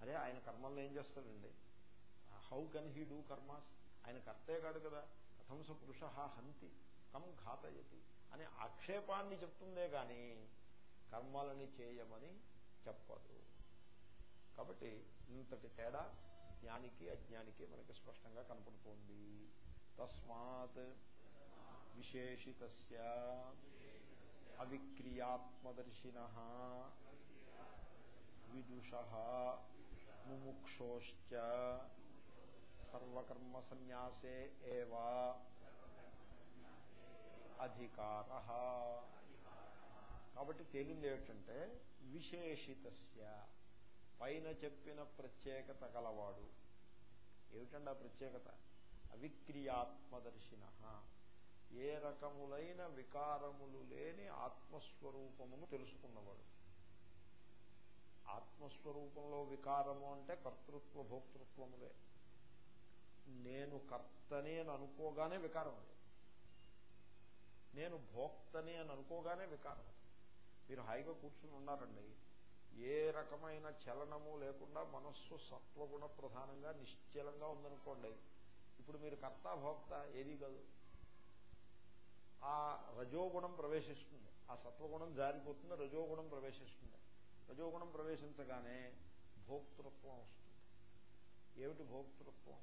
అదే ఆయన కర్మల్లో ఏం చేస్తాడండి? How can he do karmas? ఆయన కర్తే కాడు కదా. కథంస పురుష హంతి కం ఘాతయతి అనే ఆక్షేపాన్ని చెప్తుందే గాని కర్మలని చేయమని చెప్పదు. కాబట్టి ఇంతటి తేడా జ్ఞానికి అజ్ఞానికి మనకి స్పష్టంగా కనపడుతోంది. తస్మాత్ విశేషిత అవిక్రియాత్మదర్శిన విదుష ముముక్షోశ్చ సర్వకర్మ సన్యాసే ఏవా అధికార కాబట్టి తేలింది ఏమిటంటే విశేషితస్య పైన చెప్పిన ప్రత్యేకత గలవాడు. ఏమిటండి ఆ ప్రత్యేకత? అవిక్రియాత్మదర్శిన. ఏ రకములైన వికారములు లేని ఆత్మస్వరూపమును తెలుసుకున్నవాడు. ఆత్మస్వరూపంలో వికారము అంటే కర్తృత్వ భోక్తృత్వములే. నేను కర్తనే అని అనుకోగానే వికారం అది. నేను భోక్తని అని అనుకోగానే వికారం మీరు హాయిగా కూర్చుని ఉన్నారండి. ఏ రకమైన చలనము లేకుండా మనస్సు సత్వగుణ ప్రధానంగా నిశ్చలంగా ఉందనుకోండి. ఇప్పుడు మీరు కర్త భోక్త ఏది కాదు. ఆ రజోగుణం ప్రవేశిస్తుంది. ఆ సత్వగుణం జారిపోతుంది రజోగుణం ప్రవేశిస్తుంది. రజోగుణం ప్రవేశించగానే భోక్తృత్వం వస్తుంది. ఏమిటి భోక్తృత్వం?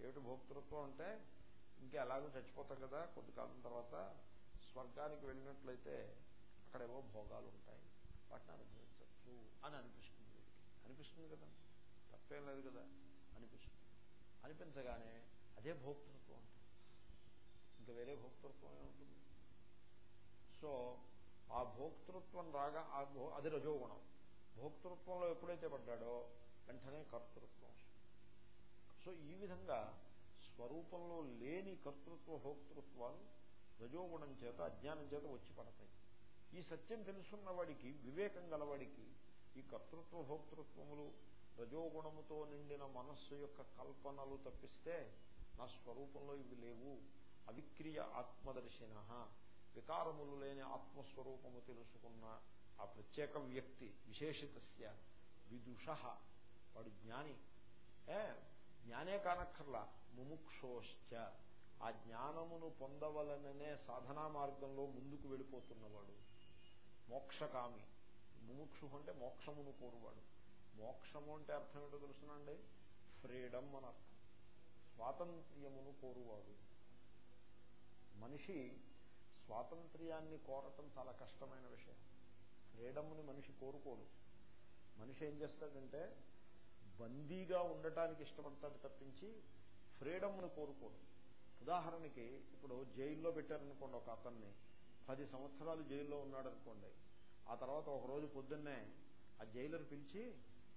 ఏమిటి భోక్తృత్వం అంటే ఇంకా ఎలాగో చచ్చిపోతాం కదా కొద్ది కాలం తర్వాత స్వర్గానికి వెళ్ళినట్లయితే అక్కడేవో భోగాలు ఉంటాయి. వాటిని అనుభవించచ్చు అని అనిపిస్తుంది. అనిపిస్తుంది కదా. తప్పేం లేదు కదా. అనిపిస్తుంది. అనిపించగానే అదే భోక్తృత్వం. ఉంటుంది ఇంకా వేరే భోక్తృత్వం ఉంటుంది సో ఆ భోక్తృత్వం రాగా అది రజోగుణం. భోక్తృత్వంలో ఎప్పుడైతే పడ్డాడో వెంటనే కర్తృత్వం. సో ఈ విధంగా స్వరూపంలో లేని కర్తృత్వ భోక్తృత్వాలు రజోగుణం చేత అజ్ఞానం చేత వచ్చి పడతాయి. ఈ సత్యం తెలుసున్న వాడికి వివేకం గలవాడికి ఈ కర్తృత్వ భోక్తృత్వములు రజోగుణముతో నిండిన మనస్సు యొక్క కల్పనలు తప్పిస్తే నా స్వరూపంలో ఇవి లేవు. అవిక్రియ ఆత్మదర్శిన. వికారములు లేని ఆత్మస్వరూపము తెలుసుకున్న ఆ ప్రత్యేక వ్యక్తి విశేషితస్య విదుష వాడు జ్ఞాని. ఏ జ్ఞానే కానక్కర్లా ముముక్షోశ్చ. ఆ జ్ఞానమును పొందవలననే సాధనా మార్గంలో ముందుకు వెళ్ళిపోతున్నవాడు. మోక్షకామి. ముముక్షు అంటే మోక్షమును కోరువాడు. మోక్షము అంటే అర్థం ఏంటో తెలుసునండి ఫ్రీడమ్ అని అర్థం. స్వాతంత్ర్యమును కోరువాడు. మనిషి స్వాతంత్ర్యాన్ని కోరటం చాలా కష్టమైన విషయం. ఫ్రీడమ్ని మనిషి కోరుకోడు. మనిషి ఏం చేస్తాడంటే బందీగా ఉండటానికి ఇష్టపడతాడు తప్పించి ఫ్రీడమ్ను కోరుకోడు. ఉదాహరణకి ఇప్పుడు జైల్లో పెట్టారనుకోండి ఒక అతన్ని. పది సంవత్సరాలు జైల్లో ఉన్నాడు అనుకోండి ఆ తర్వాత ఒక రోజు పొద్దున్నే ఆ జైలర్ పిలిచి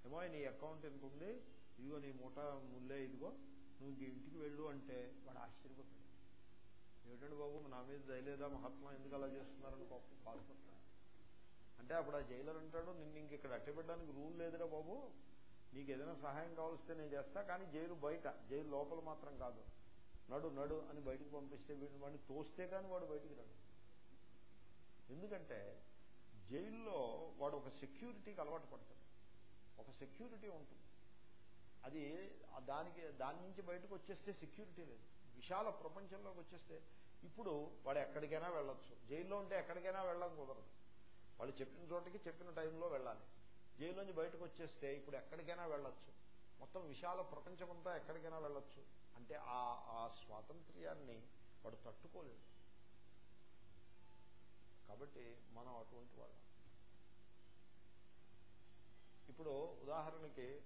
ఏమో నీ అకౌంట్ ఎంత ఉంది? ఇదిగో నీ మూట ముల్లే ఇదిగో నువ్వు ఇంటికి వెళ్ళు అంటే వాడు ఆశ్చర్యపోతాడు. ఏమిటండి బాబు? నా మీద దయలేదా మహాత్మా? ఎందుకు అలా చేస్తున్నారని బాధపడతాడు అంటే అప్పుడు ఆ జైలర్ అంటాడు నిన్ను ఇంక ఇక్కడ అట్టబెట్టడానికి రూల్ లేదురా బాబు. నీకు ఏదైనా సహాయం కావలిస్తే నేను చేస్తా కానీ జైలు బయట జైలు లోపల మాత్రం కాదు. నడు నడు అని బయటకు పంపిస్తే వీడిని వాడిని తోస్తే కానీ వాడు బయటికి రాడు. ఎందుకంటే జైల్లో వాడు ఒక సెక్యూరిటీకి అలవాటు పడతాడు. ఒక సెక్యూరిటీ ఉంటుంది. అది దానికి దాని నుంచి బయటకు వచ్చేస్తే సెక్యూరిటీ లేదు. విశాల ప్రపంచంలోకి వచ్చేస్తే ఇప్పుడు వాడు ఎక్కడికైనా వెళ్ళొచ్చు. జైల్లో ఉంటే ఎక్కడికైనా వెళ్ళడం కుదరదు. వాళ్ళు చెప్పిన చోటకి చెప్పిన టైంలో వెళ్ళాలి. జైల్లోంచి బయటకు వచ్చేస్తే ఇప్పుడు ఎక్కడికైనా వెళ్ళొచ్చు. మొత్తం విశాల ప్రపంచమంతా ఎక్కడికైనా వెళ్ళొచ్చు. అంటే ఆ ఆ స్వాతంత్ర్యాన్ని వాడు తట్టుకోలేదు. కాబట్టి మనం అటువంటి వాళ్ళం. ఇప్పుడు ఉదాహరణకి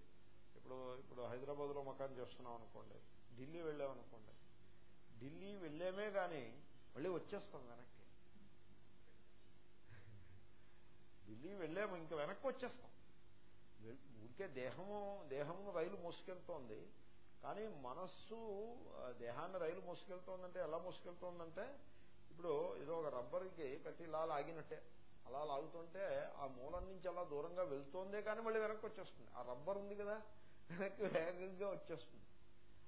ఇప్పుడు ఇప్పుడు హైదరాబాద్లో మకాన్ చేస్తున్నాం అనుకోండి ఢిల్లీ వెళ్ళామనుకోండి ఢిల్లీ వెళ్ళామే కానీ మళ్ళీ వచ్చేస్తాం వెనక్కి. ఢిల్లీ వెళ్ళాము ఇంకా వెనక్కి వచ్చేస్తాం. ఊరికే దేహము దేహము రైలు మోసుకెళ్తోంది. కానీ మనస్సు దేహాన్ని రైలు మోసుకెళ్తోందంటే ఎలా మోసుకెళ్తోందంటే ఇప్పుడు ఏదో ఒక రబ్బర్కి కట్టి ఇలా లాగినట్టే. అలా లాగుతుంటే ఆ మూలం నుంచి అలా దూరంగా వెళ్తోందే కానీ మళ్ళీ వెనక్కి వచ్చేస్తుంది. ఆ రబ్బర్ ఉంది కదా వెనక్కి వేగంగా వచ్చేస్తుంది.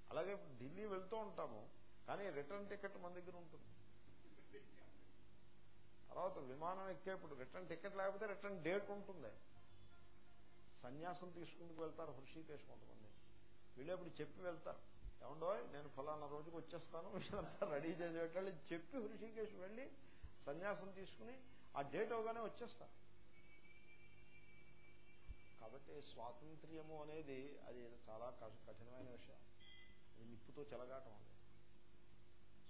అలాగే ఢిల్లీ వెళ్తూ ఉంటాము. కానీ రిటర్న్ టికెట్ మన దగ్గర ఉంటుంది. తర్వాత విమానం ఎక్కేప్పుడు రిటర్న్ టికెట్ లేకపోతే రిటర్న్ డేట్ ఉంటుంది. సన్యాసం తీసుకుంటూ వెళ్తారు హృషికేశ్ కొంతమంది. వెళ్ళేప్పుడు చెప్పి వెళ్తారు. ఏమండో నేను ఫలానా రోజుకి వచ్చేస్తాను వీళ్ళంతా రెడీ చేసి పెట్టాలి చెప్పి హృషికేశ్ వెళ్ళి సన్యాసం తీసుకుని ఆ డేట్ అవగానే వచ్చేస్తారు. కాబట్టి స్వాతంత్ర్యము అనేది అది చాలా కఠినమైన విషయం. అది నిప్పుతో చెలగాటం అది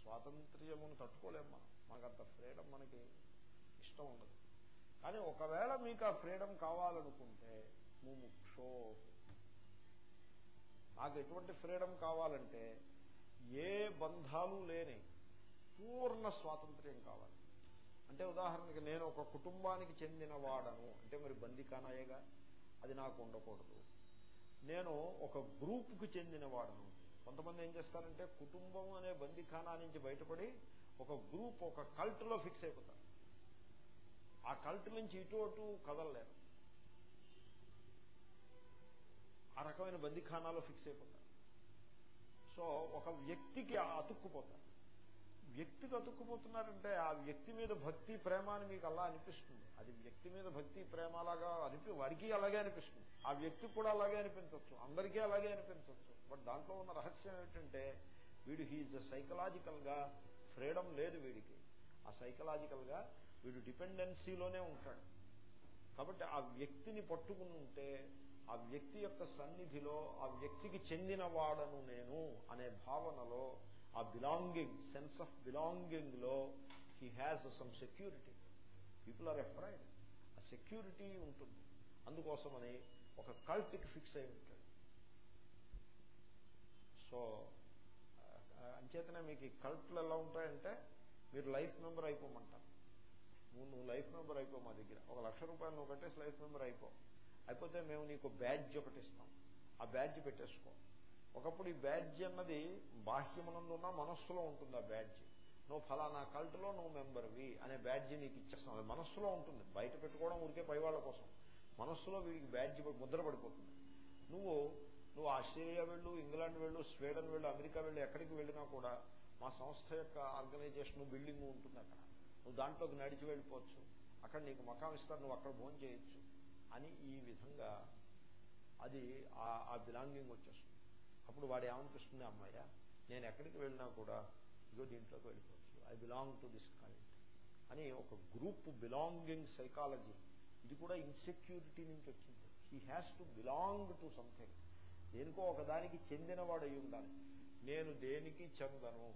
స్వాతంత్ర్యమును తట్టుకోలేము మనం. మనకంత ఫ్రీడమ్ మనకి ఇష్టం ఉండదు. కానీ ఒకవేళ మీకు ఆ ఫ్రీడమ్ కావాలనుకుంటే ముముక్షో. నాకు ఎటువంటి ఫ్రీడమ్ కావాలంటే ఏ బంధాలు లేని పూర్ణ స్వాతంత్ర్యం కావాలి. అంటే ఉదాహరణకి నేను ఒక కుటుంబానికి చెందిన వాడను. అంటే మరి బందికానాయేగా? అది నాకు ఉండకూడదు. నేను ఒక గ్రూప్కి చెందిన వాడను. కొంతమంది ఏం చేస్తారంటే కుటుంబం అనే బందిఖానా నుంచి బయటపడి ఒక గ్రూప్ ఒక కల్ట్లో ఫిక్స్ అయిపోతారు. ఆ కల్ట్ నుంచి ఇటు అటు కదలలేరు. ఆ రకమైన బందిఖానాలో ఫిక్స్ అయిపోతారు. సో ఒక వ్యక్తికి అతుక్కుపోతారు. వ్యక్తికి అతుక్కుపోతున్నారంటే ఆ వ్యక్తి మీద భక్తి ప్రేమ అని మీకు అలా అనిపిస్తుంది. అది వ్యక్తి మీద భక్తి ప్రేమలాగా అనిపి వారికి అలాగే అనిపిస్తుంది. ఆ వ్యక్తికి కూడా అలాగే అనిపించవచ్చు. అందరికీ అలాగే అనిపించవచ్చు. బట్ దాంట్లో ఉన్న రహస్యం ఏమిటంటే వీడు హీజ్ సైకలాజికల్గా ఫ్రీడమ్ లేదు వీడికి. ఆ సైకలాజికల్గా వీడు డిపెండెన్సీలోనే ఉంటాడు. కాబట్టి ఆ వ్యక్తిని పట్టుకుని ఉంటే ఆ వ్యక్తి యొక్క సన్నిధిలో ఆ వ్యక్తికి చెందిన వాడను నేను అనే భావనలో ఆ belonging sense of బిలాంగింగ్లో he has some security people are afraid ఆ సెక్యూరిటీ ఉంటుంది. అందుకోసమని ఒక కల్ట్కి ఫిక్స్ అయి ఉంటాడు. సో అంచేతనే మీకు ఈ కల్ట్లు ఎలా ఉంటాయంటే మీరు లైఫ్ మెంబర్ అయిపోమంటారు. నువ్వు నువ్వు లైఫ్ మెంబర్ అయిపో మా దగ్గర. ఒక లక్ష రూపాయలు నువ్వు కట్టేసి లైఫ్ మెంబర్ అయిపో. అయిపోతే మేము నీకు బ్యాడ్జ్ ఒకటి ఇస్తాం. ఆ బ్యాడ్జ్ పెట్టేసుకో. ఒకప్పుడు ఈ బ్యాడ్జ్ అన్నది బాహ్యమునందున్న మనస్సులో ఉంటుంది ఆ బ్యాడ్జ్. నువ్వు ఫలానా కల్ట్లో నువ్వు మెంబర్వి అనే బ్యాడ్జ్ నీకు ఇచ్చేస్తాం. అది మనస్సులో ఉంటుంది. బయట పెట్టుకోవడం ఊరికే పైవాళ్ళ కోసం. మనస్సులో వీడికి బ్యాడ్జ్ ముద్ర పడిపోతుంది. నువ్వు నువ్వు ఆస్ట్రేలియా వెళ్ళు ఇంగ్లాండ్ వెళ్ళు స్వీడన్ వెళ్ళు అమెరికా వెళ్ళు ఎక్కడికి వెళ్ళినా కూడా మా సంస్థ యొక్క ఆర్గనైజేషన్ బిల్డింగ్ ఉంటుంది అక్కడ. నువ్వు దాంట్లోకి నడిచి వెళ్ళిపోవచ్చు. అక్కడ నీకు మకాం ఇస్తారు నువ్వు అక్కడ భోజనం చేయొచ్చు అని ఈ విధంగా అది ఆ బిలాంగింగ్ వచ్చేస్తుంది. అప్పుడు వాడు ఏమనిపిస్తుంది అమ్మాయ నేను ఎక్కడికి వెళ్ళినా కూడా ఇదో దీంట్లోకి వెళ్ళిపోవచ్చు. I belong to this kind అని ఒక గ్రూప్ బిలాంగింగ్ సైకాలజీ ఇది కూడా ఇన్సెక్యూరిటీ నుంచి వచ్చింది. He has to belong to something దేనికో ఒకదానికి చెందినవాడు అయి ఉండాలి. నేను దేనికి చెందను?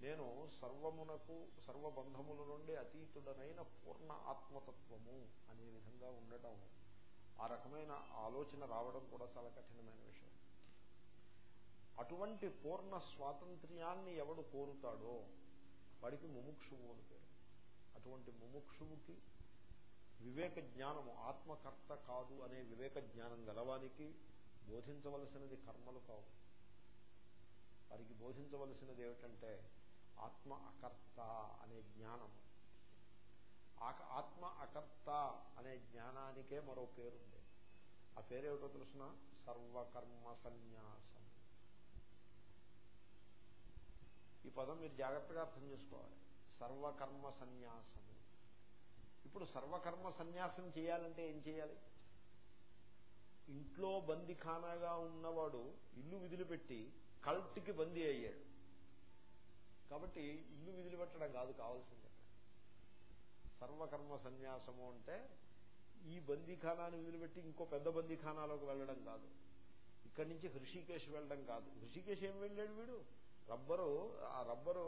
నేను సర్వమునకు సర్వబంధముల నుండి అతీతుడనైన పూర్ణ ఆత్మతత్వము అనే విధంగా ఉండటం. ఆ రకమైన ఆలోచన రావడం కూడా చాలా కఠినమైన విషయం. అటువంటి పూర్ణ స్వాతంత్ర్యాన్ని ఎవడు కోరుతాడో వాడికి ముముక్షువు అని పేరు. అటువంటి ముముక్షువుకి వివేక జ్ఞానము ఆత్మకర్త కాదు అనే వివేక జ్ఞానం గలవానికి బోధించవలసినది కర్మలు కావు. వారికి బోధించవలసినది ఏమిటంటే ఆత్మ అకర్త అనే జ్ఞానము ఆత్మ అకర్త అనే జ్ఞానానికే మరో పేరుంది. ఆ పేరేమిటో తెలుసిన? సర్వకర్మ సన్యాసం. ఈ పదం మీరు జాగ్రత్తగా అర్థం చేసుకోవాలి. సర్వకర్మ సన్యాసము. ఇప్పుడు సర్వకర్మ సన్యాసం చేయాలంటే ఏం చేయాలి? ఇంట్లో బందిఖానాగా ఉన్నవాడు ఇల్లు విధులుపెట్టి కల్ట్కి బందీ అయ్యాడు. కాబట్టి ఇల్లు విధులు పెట్టడం కాదు కావాల్సింది. సర్వకర్మ సన్యాసము అంటే ఈ బందీఖానాన్ని వదిలిపెట్టి ఇంకో పెద్ద బందీఖానాలోకి వెళ్ళడం కాదు. ఇక్కడి నుంచి హృషికేశ్ వెళ్ళడం కాదు. హృషికేశ్ ఏం వెళ్ళాడు వీడు? రబ్బరు ఆ రబ్బరు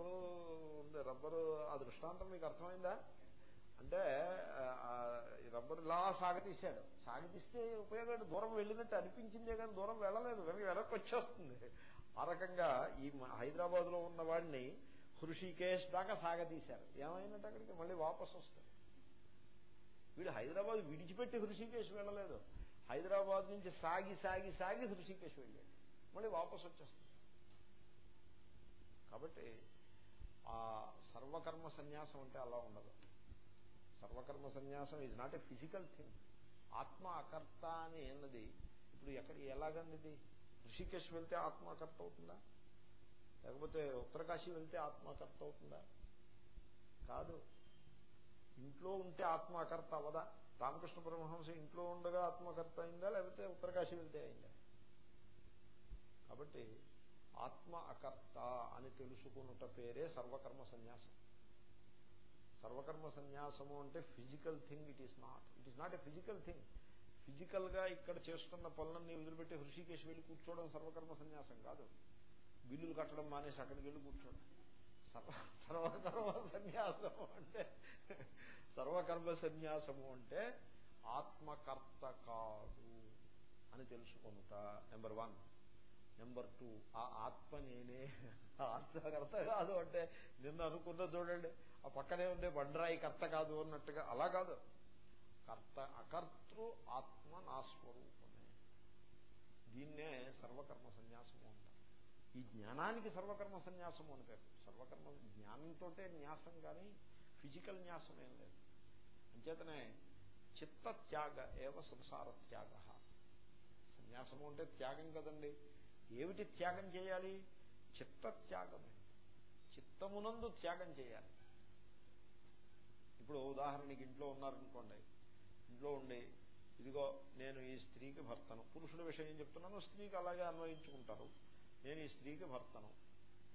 ఉంది. రబ్బరు ఆ దృష్టాంతం మీకు అర్థమైందా? అంటే రబ్బరు ఇలా సాగతీశాడు. సాగతీస్తే ఉపయోగం దూరం వెళ్ళినట్టు అనిపించిందే కానీ దూరం వెళ్ళలేదు. వెనక వెనక్కి వచ్చేస్తుంది. ఆ రకంగా ఈ హైదరాబాద్లో ఉన్న వాడిని హృషికేష్ దాకా సాగతీశారు. ఏమైనట్టు అక్కడికి మళ్ళీ వాపసు వస్తాడు వీడు హైదరాబాద్ విడిచిపెట్టి హృషికేష్ వెళ్ళలేదు. హైదరాబాద్ నుంచి సాగి సాగి సాగి హృషికేష్ వెళ్ళాడు. మళ్ళీ వాపసు వచ్చేస్తాడు కాబట్టి ఆ సర్వకర్మ సన్యాసం అంటే అలా ఉండదు. సర్వకర్మ సన్యాసం is not a physical thing ఆత్మ అకర్త అని అన్నది ఇప్పుడు ఎక్కడ ఎలాగంది ఋషికేశ్ వెళ్తే ఆత్మ అకర్త అవుతుందా? లేకపోతే ఉత్తరకాశీ వెళ్తే ఆత్మ అకర్త అవుతుందా? కాదు. ఇంట్లో ఉంటే ఆత్మ అకర్త అవదా రామకృష్ణ పరమహంస ఇంట్లో ఉండగా ఆత్మకర్త అయిందా? లేకపోతే ఉత్తరకాశి వెళ్తే అయిందా? కాబట్టి ఆత్మ అకర్త అని తెలుసుకున్నట పేరే సర్వకర్మ సన్యాసం. సర్వకర్మ సన్యాసము అంటే physical thing it is not. It is not a physical thing. ఫిజికల్గా ఇక్కడ చేస్తున్న పనులన్నీ వదిలిపెట్టి హృషికేశ్ వెళ్ళి కూర్చోవడం సర్వకర్మ సన్యాసం కాదు. బిల్లులు కట్టడం మానేసి అక్కడికి వెళ్ళి కూర్చోవడం సర్వకర్మ సన్యాసము అంటే సర్వకర్మ సన్యాసము అంటే ఆత్మకర్త కాదు అని తెలుసుకుంటా నెంబర్ వన్ నెంబర్ టూ ఆ ఆత్మ నేనే. ఆత్మకర్త కాదు అంటే నిన్న అనుకున్న చూడండి ఆ పక్కనే ఉండే బండరాయి కర్త కాదు అన్నట్టుగా అలా కాదు. కర్త అకర్తృ ఆత్మ నా స్వరూపమే. దీన్నే సర్వకర్మ సన్యాసము అంటారు. ఈ జ్ఞానానికి సర్వకర్మ సన్యాసము అని పేరు. సర్వకర్మ జ్ఞానంతో న్యాసం కానీ ఫిజికల్ న్యాసం ఏం లేదు. అంచేతనే చిత్త త్యాగ ఏవ సంసార త్యాగ సన్యాసము అంటే త్యాగం కదండి. ఏమిటి త్యాగం చేయాలి? చిత్త త్యాగమే. చిత్తమునందు త్యాగం చేయాలి. ఇప్పుడు ఉదాహరణకి ఇంట్లో ఉన్నారనుకోండి. ఇంట్లో ఉండి ఇదిగో నేను ఈ స్త్రీకి భర్తను. పురుషుల విషయం ఏం చెప్తున్నాను? స్త్రీకి అలాగే అన్వయించుకుంటారు. నేను ఈ స్త్రీకి భర్తను.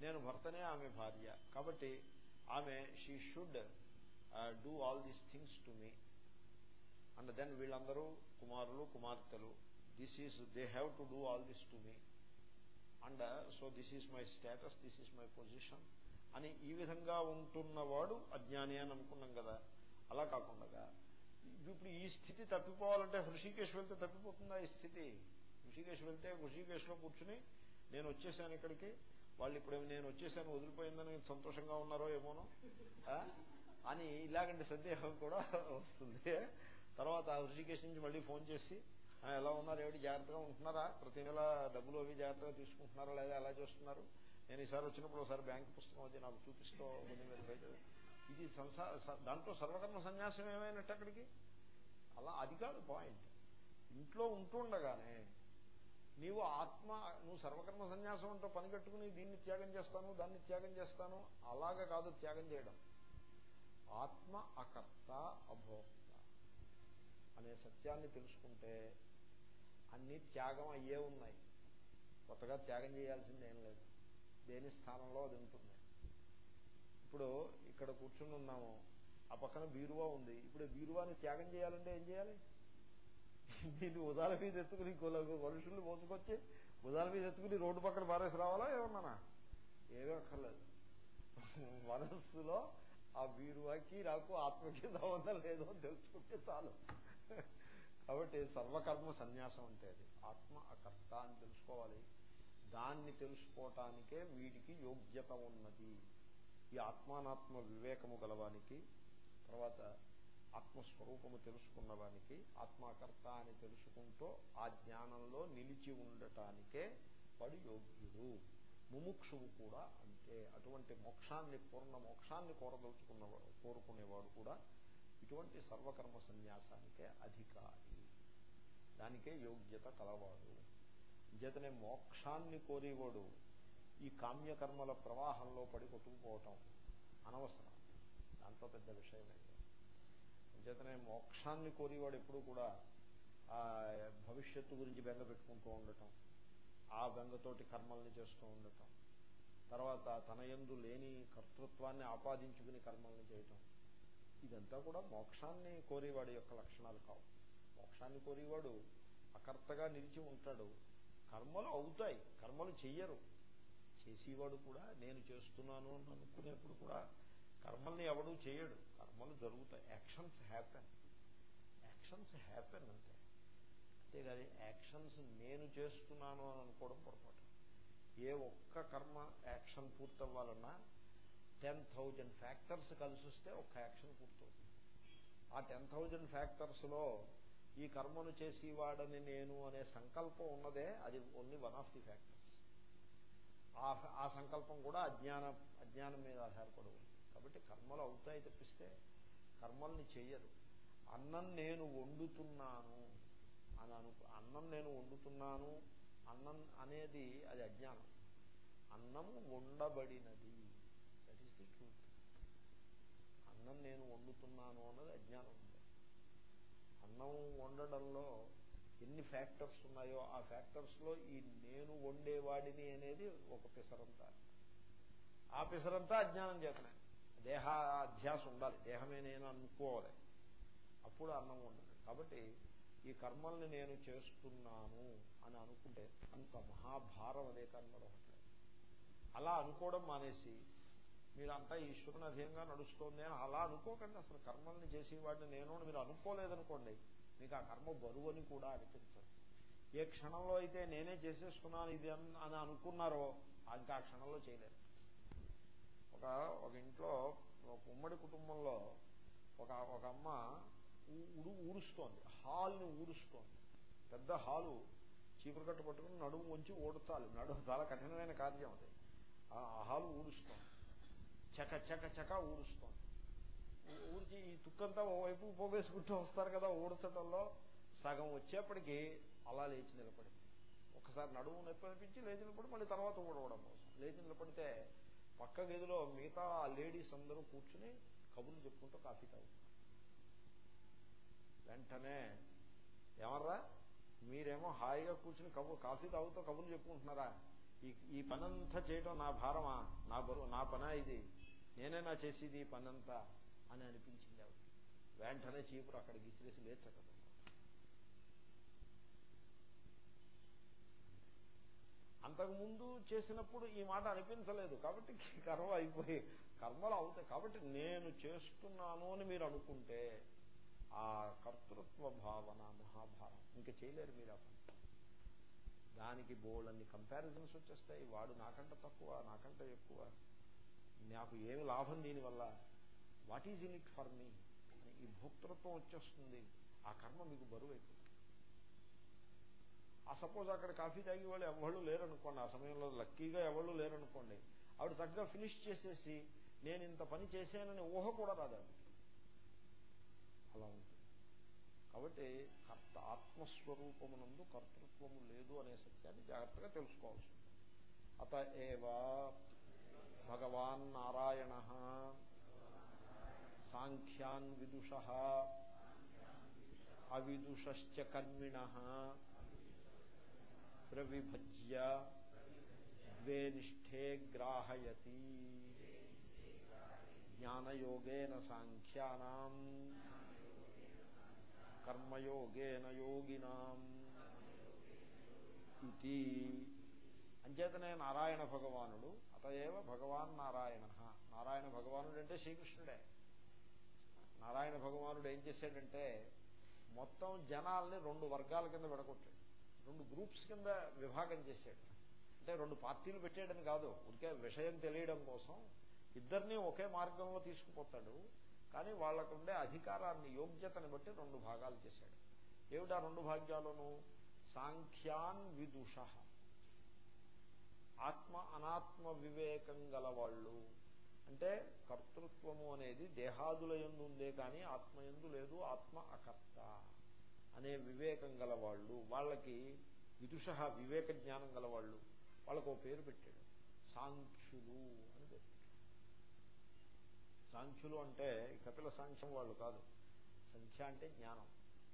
నేను భర్తనే ఆమె భార్య. కాబట్టి ఆమె she should do all these things to me and then వీళ్ళందరూ కుమారులు కుమార్తెలు this is they have to do all this to me and so this is my status this is my position అని ఈ విధంగా ఉంటున్నవాడు అజ్ఞాని అని అనుకున్నాం కదా. అలా కాకుండా ఇప్పుడు ఈ స్థితి తప్పిపోవాలంటే హృషికేశ్ వెళ్తే తప్పిపోతుందా ఈ స్థితి? హృషికేశ్ వెళ్తే హృషికేశ్లో కూర్చుని నేను వచ్చేసాను ఇక్కడికి. వాళ్ళు ఇప్పుడు నేను వచ్చేసాను వదిలిపోయిందని సంతోషంగా ఉన్నారో ఏమోనో అని ఇలాగంటి సందేహం కూడా వస్తుంది. తర్వాత హృషికేశ్ నుంచి మళ్ళీ ఫోన్ చేసి ఎలా ఉన్నారు ఏమిటి జాగ్రత్తగా ఉంటున్నారా? ప్రతి నెల డబ్బులు అవి జాగ్రత్తగా తీసుకుంటున్నారా లేదా ఎలా చేస్తున్నారు? నేను ఈసారి వచ్చినప్పుడు ఒకసారి బ్యాంకు పుస్తకం వచ్చి నాకు చూపిస్తూ ఇది సంసార దాంట్లో సర్వకర్మ సన్యాసం ఏమైనట్టు అక్కడికి? అలా అది కాదు పాయింట్. ఇంట్లో ఉంటుండగానే నీవు ఆత్మ నువ్వు సర్వకర్మ సన్యాసం అంటూ పని కట్టుకుని దీన్ని త్యాగం చేస్తాను దాన్ని త్యాగం చేస్తాను అలాగా కాదు త్యాగం చేయడం. ఆత్మ అకర్త అభోక్త. అనే సత్యాన్ని తెలుసుకుంటే అన్ని త్యాగం అయ్యే ఉన్నాయి. కొత్తగా త్యాగం చేయాల్సింది ఏం లేదు. దేని స్థానంలో అది ఉంటుంది. ఇప్పుడు ఇక్కడ కూర్చుని ఉన్నాము. ఆ పక్కన బీరువా ఉంది. ఇప్పుడు బీరువాని త్యాగం చేయాలంటే ఏం చేయాలి? దీన్ని ఉదాల మీద ఎత్తుకుని మనుషుల్ని మోసుకొచ్చి ఉదాల మీద ఎత్తుకుని రోడ్డు పక్కన పారేసి రావాలా ఏమన్నానా? ఏమీ అక్కర్లేదు. మనస్సులో ఆ బీరువాకి నాకు ఆత్మకి సంబంధం లేదు అని తెలుసుకుంటే చాలు. కాబట్టి సర్వకర్మ సన్యాసం అంటే అది. ఆత్మ అకర్త అని తెలుసుకోవాలి. దాన్ని తెలుసుకోవటానికే వీడికి యోగ్యత ఉన్నది. ఈ ఆత్మానాత్మ వివేకము గలవానికి తర్వాత ఆత్మస్వరూపము తెలుసుకున్నవానికి ఆత్మకర్త అని తెలుసుకుంటూ ఆ జ్ఞానంలో నిలిచి ఉండటానికే వాడు యోగ్యుడు. ముముక్షువు కూడా అంటే అటువంటి మోక్షాన్ని పూర్ణ మోక్షాన్ని కోరదలుచుకున్నవాడు కోరుకునేవాడు కూడా ఇటువంటి సర్వకర్మ సన్యాసానికే అధికారి. దానికే యోగ్యత కలవాడు. చేతనే మోక్షాన్ని కోరేవాడు ఈ కామ్యకర్మల ప్రవాహంలో పడి కొట్టుకుపోవటం అనవసరం. దాంతో పెద్ద విషయమే చేతనే మోక్షాన్ని కోరేవాడు ఎప్పుడు కూడా ఆ భవిష్యత్తు గురించి బెంగ పెట్టుకుంటూ ఉండటం ఆ బెంగతోటి కర్మల్ని చేస్తూ ఉండటం తర్వాత తన ఎందు లేని కర్తృత్వాన్ని ఆపాదించుకుని కర్మల్ని చేయటం ఇదంతా కూడా మోక్షాన్ని కోరేవాడి యొక్క లక్షణాలు కావు. మోక్షాన్ని కోరేవాడు అకర్తగా నిలిచి ఉంటాడు. కర్మలు అవుతాయి. కర్మలు చెయ్యరు. చేసేవాడు కూడా నేను చేస్తున్నాను అని అనుకునేప్పుడు కూడా కర్మల్ని ఎవడూ చేయడు. కర్మలు జరుగుతాయి. Actions happen. యాక్షన్స్ హ్యాపెన్ అంతే అంతేగాని యాక్షన్స్ నేను చేస్తున్నాను అని అనుకోవడం పొరపాటు. ఏ ఒక్క కర్మ యాక్షన్ పూర్తవ్వాలన్నా టెన్ థౌజండ్ ఫ్యాక్టర్స్ కలిసి వస్తే ఒక్క యాక్షన్ పూర్తవుతుంది. ఆ టెన్ థౌజండ్ ఫ్యాక్టర్స్లో ఈ కర్మను చేసేవాడని నేను అనే సంకల్పం ఉన్నదే అది only one of the factors. ఆ సంకల్పం కూడా అజ్ఞాన అజ్ఞానం మీద ఆధారపడి ఉంది. కాబట్టి కర్మలు అవుతాయి తప్పిస్తే కర్మల్ని చెయ్యరు అన్నం నేను వండుతున్నాను అని అను అన్నం నేను వండుతున్నాను అన్నం అనేది అది అజ్ఞానం. అన్నం వండబడినది. అన్నం నేను వండుతున్నాను అన్నది అజ్ఞానం. ఉంది అన్నం వండడంలో ఎన్ని ఫ్యాక్టర్స్ ఉన్నాయో ఆ ఫ్యాక్టర్స్లో ఈ నేను వండేవాడిని అనేది ఒక పిసరంతా. ఆ పిసరంతా అజ్ఞానం చేతనే. దేహ అధ్యాస ఉండాలి. దేహమే నేను అనుకోవాలి. అప్పుడు అన్నం ఉండదు కాబట్టి ఈ కర్మల్ని నేను చేస్తున్నాను అని అనుకుంటే అంత మహాభారం అదే కర్మలో. అలా అనుకోవడం మానేసి మీరంతా ఈశ్వరుని అధీనంగా నడుస్తోంది అని అలా అనుకోకండి. అసలు కర్మల్ని చేసేవాడిని నేను మీరు అనుకోలేదనుకోండి. మీకు ఆ కర్మ బరువు అని కూడా అనిపించదు. ఏ క్షణంలో అయితే నేనే చేసేసుకున్నాను ఇది అని అనుకున్నారో ఇంకా ఆ క్షణంలో చేయలేరు. ఒక ఒక ఇంట్లో ఒక ఉమ్మడి కుటుంబంలో ఒక ఒక అమ్మ ఉడు ఊడుస్తోంది హాల్ని ఊడుస్తోంది పెద్ద హాలు చీపురు కట్టు పట్టుకుని నడుము వంచి ఓడుతాలి. నడుము చాలా కఠినమైన కార్యం అది. ఆ హాలు ఊడుస్తోంది చక చక చక ఊడుస్తోంది ఊరికి ఈ తుక్కంతా ఓవైపు పోగేసుకుంటూ వస్తారు కదా ఊడ్చడంలో సగం వచ్చేప్పటికి అలా లేచి నిలబడింది. ఒకసారి నడుము నొప్పి అనిపించి లేచి నిలబడి మళ్ళీ తర్వాత ఊడవడం కోసం. లేచి నిలబడితే పక్క గదిలో మిగతా ఆ లేడీస్ అందరూ కూర్చుని కబుర్లు చెప్పుకుంటూ కాఫీ తాగుతారు. వెంటనే ఏమర్రా? మీరేమో హాయిగా కూర్చుని కబు కాఫీ తాగుతూ కబుర్లు చెప్పుకుంటున్నారా? ఈ ఈ పనంతా చేయటం నా భారమా? నా బరువు నా పనా ఇది? నేనైనా చేసేది ఈ పనంతా అని అనిపించింది ఆవిడ. వెంటనే చీపురు అక్కడ గిసిరేసి లేచకదు అంతకుముందు చేసినప్పుడు ఈ మాట అనిపించలేదు. కాబట్టి కర్మ అయిపోయి కర్మలు అవుతాయి. కాబట్టి నేను చేస్తున్నాను అని మీరు అనుకుంటే ఆ కర్తృత్వ భావన మహాభారం ఇంకా చేయలేరు మీరు ఆ పని దానికి బోల్డ్ కంపారిజన్స్ వచ్చేస్తాయి. వాడు నాకంటే తక్కువ నాకంటే ఎక్కువ. నాకు ఏమి లాభం దీనివల్ల what is in it for me ఈ భోక్తృత్వం వచ్చేస్తుంది. ఆ కర్మ మీకు బరువు అయిపోతుంది. ఆ సపోజ్ అక్కడ కాఫీ తాగి వాళ్ళు ఎవళ్ళు లేరనుకోండి ఆ సమయంలో లక్కీగా ఎవళ్ళు లేరనుకోండి ఆవిడ చక్కగా ఫినిష్ చేసేసి నేను ఇంత పని చేశానని ఊహ కూడా రాదు అలా ఉంటుంది. కాబట్టి కర్త ఆత్మస్వరూపమునందు కర్తృత్వము లేదు అనే సత్యాన్ని జాగ్రత్తగా తెలుసుకోవాల్సి ఉంటుంది. అత ఏవా భగవాన్ నారాయణ సాంఖ్యాన్ విదుష అవిదుషశ్చ కర్మిణ ప్రవిభజ్య ద్వే నిష్ఠే గ్రాహయతి జ్ఞానయోగేన సాంఖ్యానాం కర్మయోగేన యోగినాం ఇది అంచేతనే నారాయణ భగవానుడు అతయేవ భగవాన్ నారాయణ. నారాయణ భగవానుడు అంటే శ్రీకృష్ణుడే. నారాయణ భగవానుడు ఏం చేశాడంటే మొత్తం జనాల్ని రెండు వర్గాల కింద విడగొట్టాడు. రెండు గ్రూప్స్ కింద విభాగం చేశాడు. అంటే రెండు పార్టీలు పెట్టాడని కాదు. ఉడికే విషయం తెలియడం కోసం ఇద్దరిని ఒకే మార్గంలో తీసుకుపోతాడు. కానీ వాళ్ళకుండే అధికారాన్ని యోగ్యతని బట్టి రెండు భాగాలు చేశాడు. ఏమిటా రెండు భాగ్యాలను సాంఖ్యాన్ విదూష. ఆత్మ అనాత్మ వివేకం గలవాళ్ళు. అంటే కర్తృత్వము అనేది దేహాదుల ఎందు ఉందే కానీ ఆత్మయందు లేదు ఆత్మ అకర్త అనే వివేకం గలవాళ్ళు. వాళ్ళకి విదుష వివేక జ్ఞానం గలవాళ్ళు. వాళ్ళకు పేరు పెట్టాడు. సాంఖ్యులు అని పేరు సాంఖ్యులు అంటే కపిల సాంఖ్యం వాళ్ళు కాదు. సంఖ్య అంటే జ్ఞానం.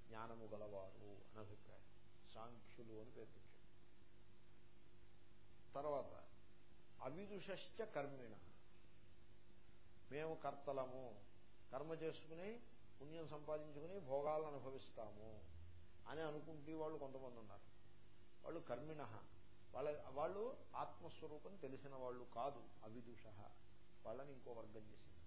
జ్ఞానము గలవారు అని అభిప్రాయం. సాంఖ్యులు అని పేరు తర్వాత అవిదుషశ్చ కర్మిణ. మేము కర్తలము. కర్మ చేసుకుని పుణ్యం సంపాదించుకుని భోగాలను అనుభవిస్తాము అని అనుకుంటే వాళ్ళు కొంతమంది ఉన్నారు. వాళ్ళు కర్మిణ. వాళ్ళ వాళ్ళు ఆత్మస్వరూపం తెలిసిన వాళ్ళు కాదు అవిదుష. వాళ్ళని ఇంకో వర్గం చేసింది.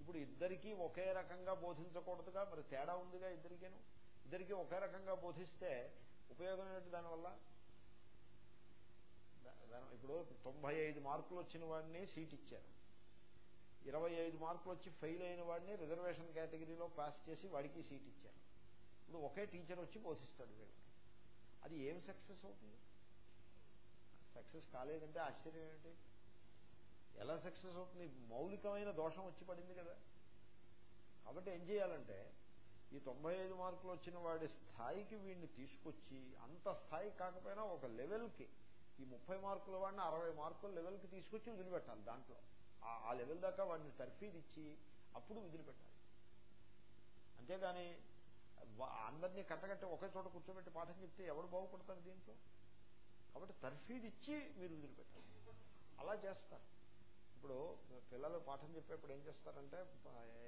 ఇప్పుడు ఇద్దరికీ ఒకే రకంగా బోధించకూడదుగా మరి తేడా ఉందిగా ఇద్దరికేను? ఇద్దరికీ ఒకే రకంగా బోధిస్తే ఉపయోగం ఏంటి దానివల్ల? ఇప్పుడు తొంభై ఐదు మార్కులు వచ్చిన వాడిని సీట్ ఇచ్చారు. ఇరవై ఐదు మార్కులు వచ్చి ఫెయిల్ అయిన వాడిని రిజర్వేషన్ కేటగిరీలో పాస్ చేసి వాడికి సీట్ ఇచ్చారు. ఇప్పుడు ఒకే టీచర్ వచ్చి బోధిస్తాడు వీళ్ళకి. అది ఏం సక్సెస్ అవుతుంది? సక్సెస్ కాలేదంటే ఆశ్చర్యం ఏంటి? ఎలా సక్సెస్ అవుతుంది? మౌలికమైన దోషం వచ్చి పడింది కదా. కాబట్టి ఏం చేయాలంటే ఈ తొంభై ఐదు మార్కులు వచ్చిన వాడి స్థాయికి వీడిని తీసుకొచ్చి అంత స్థాయి కాకపోయినా ఒక లెవెల్కి ఈ ముప్పై మార్కుల వాడిని అరవై మార్కుల లెవెల్కి తీసుకొచ్చి వదిలిపెట్టాలి దాంట్లో. ఆ లెవెల్ దాకా వాడిని తర్ఫీదిచ్చి అప్పుడు వదిలిపెట్టాలి. అంతేగాని అందరినీ కట్టగట్టి ఒకే చోట కూర్చోబెట్టి పాఠం చెప్తే ఎవడు బాగుపడతారు దీంట్లో? కాబట్టి తర్ఫీదు ఇచ్చి మీరు వదిలిపెట్టాలి. అలా చేస్తారు. ఇప్పుడు పిల్లలు పాఠం చెప్పేప్పుడు ఏం చేస్తారంటే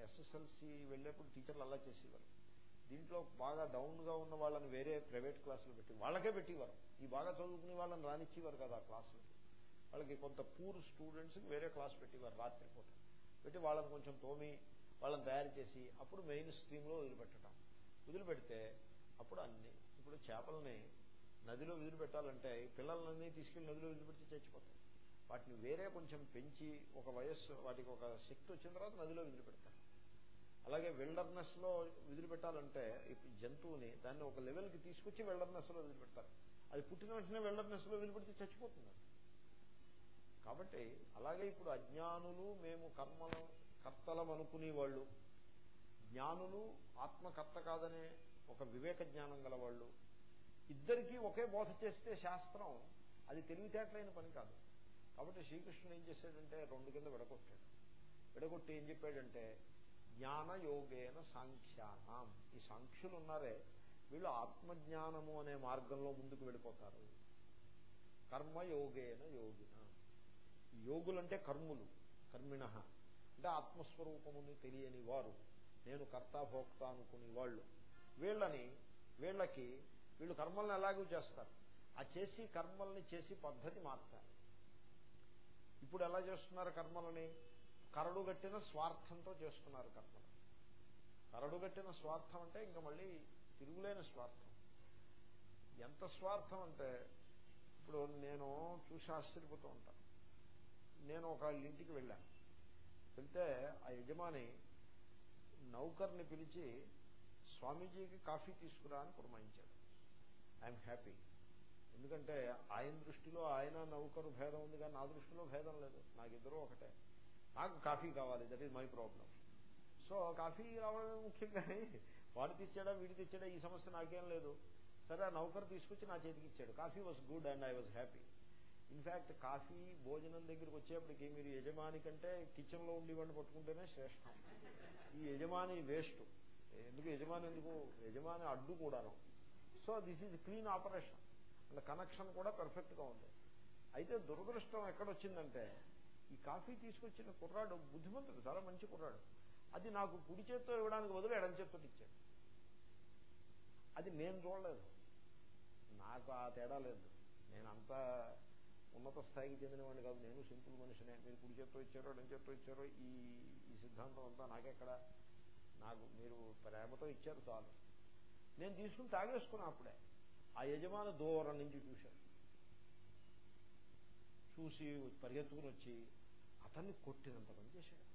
ఎస్ఎస్ఎల్సి వెళ్ళేప్పుడు టీచర్లు అలా చేసేవారు. దీంట్లో బాగా డౌన్గా ఉన్న వాళ్ళని వేరే ప్రైవేట్ క్లాసులు పెట్టి వాళ్ళకే పెట్టేవారు. ఈ బాగా చదువుకునే వాళ్ళని రానిచ్చేవారు కదా ఆ క్లాసులకి వాళ్ళకి కొంత పూర్ స్టూడెంట్స్కి వేరే క్లాస్ పెట్టేవారు రాత్రిపూట పెట్టి వాళ్ళని కొంచెం తోమి వాళ్ళని తయారు చేసి అప్పుడు మెయిన్ స్ట్రీమ్లో వదిలిపెట్టడం. వదిలిపెడితే అప్పుడు అన్ని ఇప్పుడు చేపలని నదిలో వదిలిపెట్టాలంటే పిల్లలన్నీ తీసుకెళ్ళి నదిలో వదిలిపెడితే చచ్చిపోతాయి. వాటిని వేరే కొంచెం పెంచి ఒక వయస్సు వాటికి ఒక శక్తి వచ్చిన తర్వాత నదిలో వదిలిపెడతారు. అలాగే విల్డర్నెస్లో వదిలిపెట్టాలంటే జంతువుని దాన్ని ఒక లెవెల్కి తీసుకొచ్చి విల్డర్నెస్లో వదిలిపెడతారు. అది పుట్టిన వెంటనే విల్డర్నెస్లో వదిలిపెడితే చచ్చిపోతుంది కాబట్టి అలాగే ఇప్పుడు అజ్ఞానులు మేము కర్మల కర్తలం అనుకునే వాళ్ళు జ్ఞానులు ఆత్మకర్త కాదనే ఒక వివేక జ్ఞానం గలవాళ్ళు ఇద్దరికీ ఒకే బోధ చేస్తే శాస్త్రం అది తెలివితేటలైన పని కాదు. కాబట్టి శ్రీకృష్ణుడు ఏం చేశాడంటే రెండు కింద విడగొట్టాడు. విడగొట్టి ఏం చెప్పాడంటే జ్ఞానయోగేన సాంఖ్యానం. ఈ సాంఖ్యులు ఉన్నారే వీళ్ళు ఆత్మజ్ఞానము అనే మార్గంలో ముందుకు వెళ్ళిపోతారు. కర్మయోగేన యోగిన. యోగులంటే కర్ములు కర్మిణ. అంటే ఆత్మస్వరూపముని తెలియని వారు. నేను కర్తాభోక్త అనుకుని వాళ్ళు. వీళ్ళని వీళ్ళకి వీళ్ళు కర్మల్ని ఎలాగూ చేస్తారు? ఆ చేసి కర్మల్ని చేసి పద్ధతి మార్చాలి. ఇప్పుడు ఎలా చేస్తున్నారు కర్మలని? కరడుగట్టిన స్వార్థంతో చేస్తున్నారు కర్మలు. కరడుగట్టిన స్వార్థం అంటే ఇంకా మళ్ళీ తిరుగులేని స్వార్థం. ఎంత స్వార్థం అంటే ఇప్పుడు నేను చూసి ఆశ్చర్యపోతూ ఉంటాను నేను ఒక ఇంటికి వెళ్ళాను. వెళ్తే ఆ యజమాని నౌకర్ని పిలిచి స్వామీజీకి కాఫీ తీసుకురా అని పురమాయించాడు. I'm happy. ఎందుకంటే ఆయన దృష్టిలో ఆయన నౌకరు భేదం ఉంది కానీ నా దృష్టిలో భేదం లేదు. నాకిద్దరూ ఒకటే. నాకు కాఫీ కావాలి that is my problem so coffee రావడం ముఖ్యంగా వాడు తెచ్చాడా వీడి తెచ్చాడా ఈ సమస్య నాకేం లేదు. సరే ఆ నౌకరు తీసుకొచ్చి నా చేతికి ఇచ్చాడు. Coffee was good and I was happy in fact coffee భోజనం దగ్గరికి వచ్చేప్పటికి మీరు యజమాని కంటే కిచెన్లో ఉండేవాడిని పట్టుకుంటేనే శ్రేష్టం. ఈ యజమాని వేస్ట్ ఎందుకు యజమాని ఎందుకు? యజమాని అడ్డు కూడాను. So this is clean operation and connection కూడా పర్ఫెక్ట్గా ఉంది. అయితే దురదృష్టం ఎక్కడొచ్చిందంటే ఈ కాఫీ తీసుకొచ్చిన కుర్రాడు బుద్ధిమంతుడు చాలా మంచి కుర్రాడు. అది నాకు కుడి చేత్తో ఇవ్వడానికి బదులు ఎడం చేత్తో ఇచ్చాడు. అది నేను చూడలేదు. నాకు ఆ తేడా లేదు. నేను అంత ఉన్నత స్థాయికి చెందినవాడిని కాదు. నేను సింపుల్ మనిషినే. మీరు కుడి చేత్తో ఇచ్చారో ఎడం చేత్తో ఇచ్చారో ఈ ఈ సిద్ధాంతం అంతా నాకెక్కడ నాకు మీరు ప్రేమతో ఇచ్చారు చాలు. నేను తీసుకుని తాగేసుకున్నా అప్పుడే. ఆ యజమాని దూరం నుంచి చూశాను చూసి పరిగెత్తుకుని వచ్చి అతన్ని కొట్టినంత పని చేశాడు.